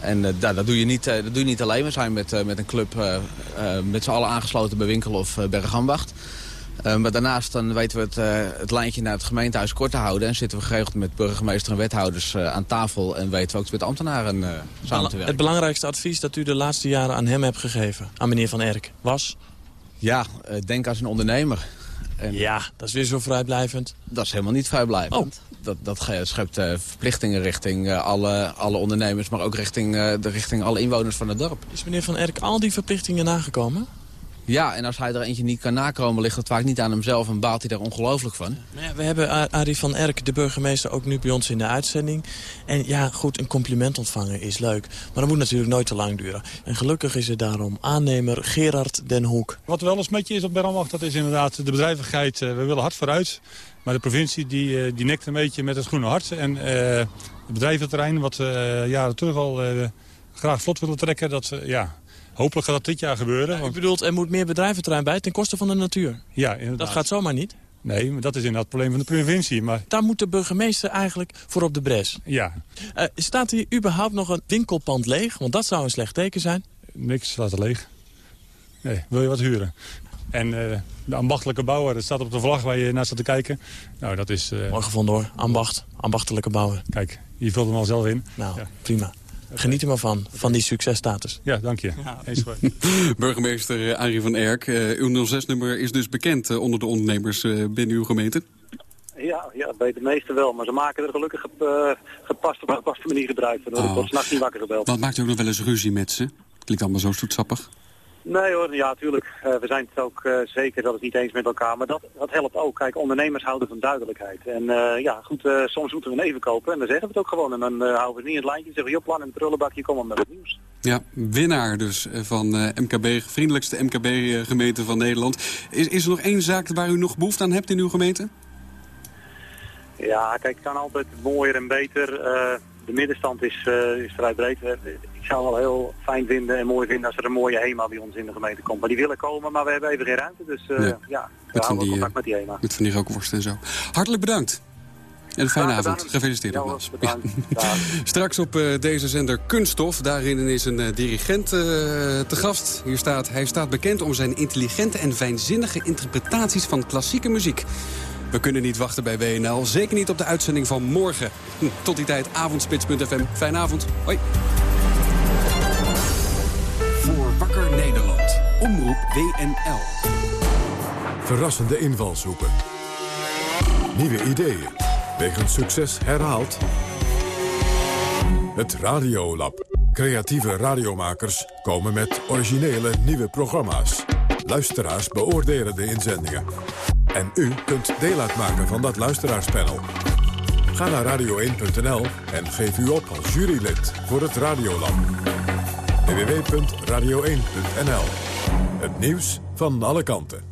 En dat, dat, doe je niet, dat doe je niet alleen. We zijn met, met een club met z'n allen aangesloten bij Winkel of Bergambacht. Uh, maar daarnaast dan weten we het, uh, het lijntje naar het gemeentehuis kort te houden. En zitten we geregeld met burgemeester en wethouders uh, aan tafel. En weten we ook met ambtenaren samen te werken. Het belangrijkste advies dat u de laatste jaren aan hem hebt gegeven, aan meneer Van Erk, was? Ja, denk als een ondernemer. En ja, dat is weer zo vrijblijvend. Dat is helemaal niet vrijblijvend. Oh. Dat, dat schept verplichtingen richting alle, alle ondernemers, maar ook richting, de, richting alle inwoners van het dorp. Is meneer Van Erk al die verplichtingen nagekomen? Ja, en als hij er eentje niet kan nakomen, ligt het vaak niet aan hemzelf en baalt hij daar ongelooflijk van. Ja, we hebben Arie van Erk, de burgemeester, ook nu bij ons in de uitzending. En ja, goed, een compliment ontvangen is leuk. Maar dat moet natuurlijk nooit te lang duren. En gelukkig is er daarom aannemer Gerard den Hoek. Wat wel eens met je is op Berlambach, dat is inderdaad de bedrijvigheid. We willen hard vooruit. Maar de provincie die, die nekt een beetje met het groene hart. En uh, het bedrijventerrein, wat uh, jaren terug al uh, graag vlot willen trekken, dat, ja, Hopelijk gaat dat dit jaar gebeuren. Ja, u bedoelt, er moet meer bedrijventerrein bij ten koste van de natuur? Ja, inderdaad. Dat gaat zomaar niet? Nee, maar dat is inderdaad het probleem van de provincie. Maar... Daar moet de burgemeester eigenlijk voor op de bres. Ja. Uh, staat hier überhaupt nog een winkelpand leeg? Want dat zou een slecht teken zijn. Niks staat er leeg. Nee, wil je wat huren? En uh, de ambachtelijke bouwer, dat staat op de vlag waar je naar staat te kijken. Nou, dat is... Uh... Mooi gevonden hoor, ambacht, ambachtelijke bouwer. Kijk, je vult hem al zelf in. Nou, ja. prima. Geniet er maar van, van die successtatus. Ja, dank je. Ja. <laughs> Burgemeester Arie van Erk, uh, uw 06-nummer is dus bekend uh, onder de ondernemers uh, binnen uw gemeente? Ja, ja, bij de meeste wel. Maar ze maken er gelukkig op, gepast, op een gepaste manier gebruik van. Oh. Ik word s'nachts niet wakker gebeld. Wat maakt u ook nog wel eens ruzie met ze? Klinkt allemaal zo zoetsappig. Nee hoor, ja natuurlijk. Uh, we zijn het ook uh, zeker dat het niet eens met elkaar. Maar dat, dat helpt ook. Kijk, ondernemers houden van duidelijkheid. En uh, ja, goed, soms moeten we een even kopen. En dan zeggen we het ook gewoon. En dan houden we niet in het lijntje. Zeggen we, joh, plan in het prullenbakje, kom maar met het nieuws. Ja, winnaar dus van MKB, vriendelijkste MKB-gemeente van Nederland. Is, is er nog één zaak waar u nog behoefte aan hebt in uw gemeente? Ja, kijk, het kan altijd mooier en beter. De middenstand is, is vrij breed ik zou wel heel fijn vinden en mooi vinden als er een mooie HEMA bij ons in de gemeente komt. Maar die willen komen, maar we hebben even geen ruimte. Dus uh, ja, ja we houden die, contact met die HEMA. Met van die rookworst en zo. Hartelijk bedankt. En een fijne avond. Gefeliciteerd nogmaals. <laughs> Ja, Straks op uh, deze zender Kunststof. Daarin is een uh, dirigent uh, te gast. Hier staat, hij staat bekend om zijn intelligente en fijnzinnige interpretaties van klassieke muziek. We kunnen niet wachten bij WNL. Zeker niet op de uitzending van morgen. Hm, tot die tijd, avondspits.fm. Fijne avond. Hoi. Wakker Nederland. Omroep WNL. Verrassende invalshoeken. Nieuwe ideeën. Wegens succes herhaald. Het Radiolab. Creatieve radiomakers komen met originele nieuwe programma's. Luisteraars beoordelen de inzendingen. En u kunt deel uitmaken van dat luisteraarspanel. Ga naar radio1.nl en geef u op als jurylid voor het Radiolab www.radio1.nl. Het nieuws van alle kanten.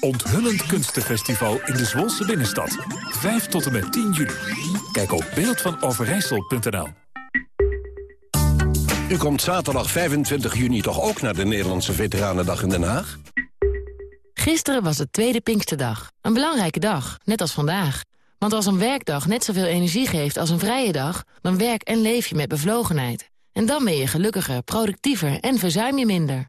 Onthullend kunstenfestival in de Zwolse binnenstad. 5 tot en met 10 juli. Kijk op beeldvanoverijssel.nl U komt zaterdag 25 juni toch ook naar de Nederlandse Veteranendag in Den Haag? Gisteren was het tweede Pinksterdag. Een belangrijke dag, net als vandaag. Want als een werkdag net zoveel energie geeft als een vrije dag... dan werk en leef je met bevlogenheid. En dan ben je gelukkiger, productiever en verzuim je minder.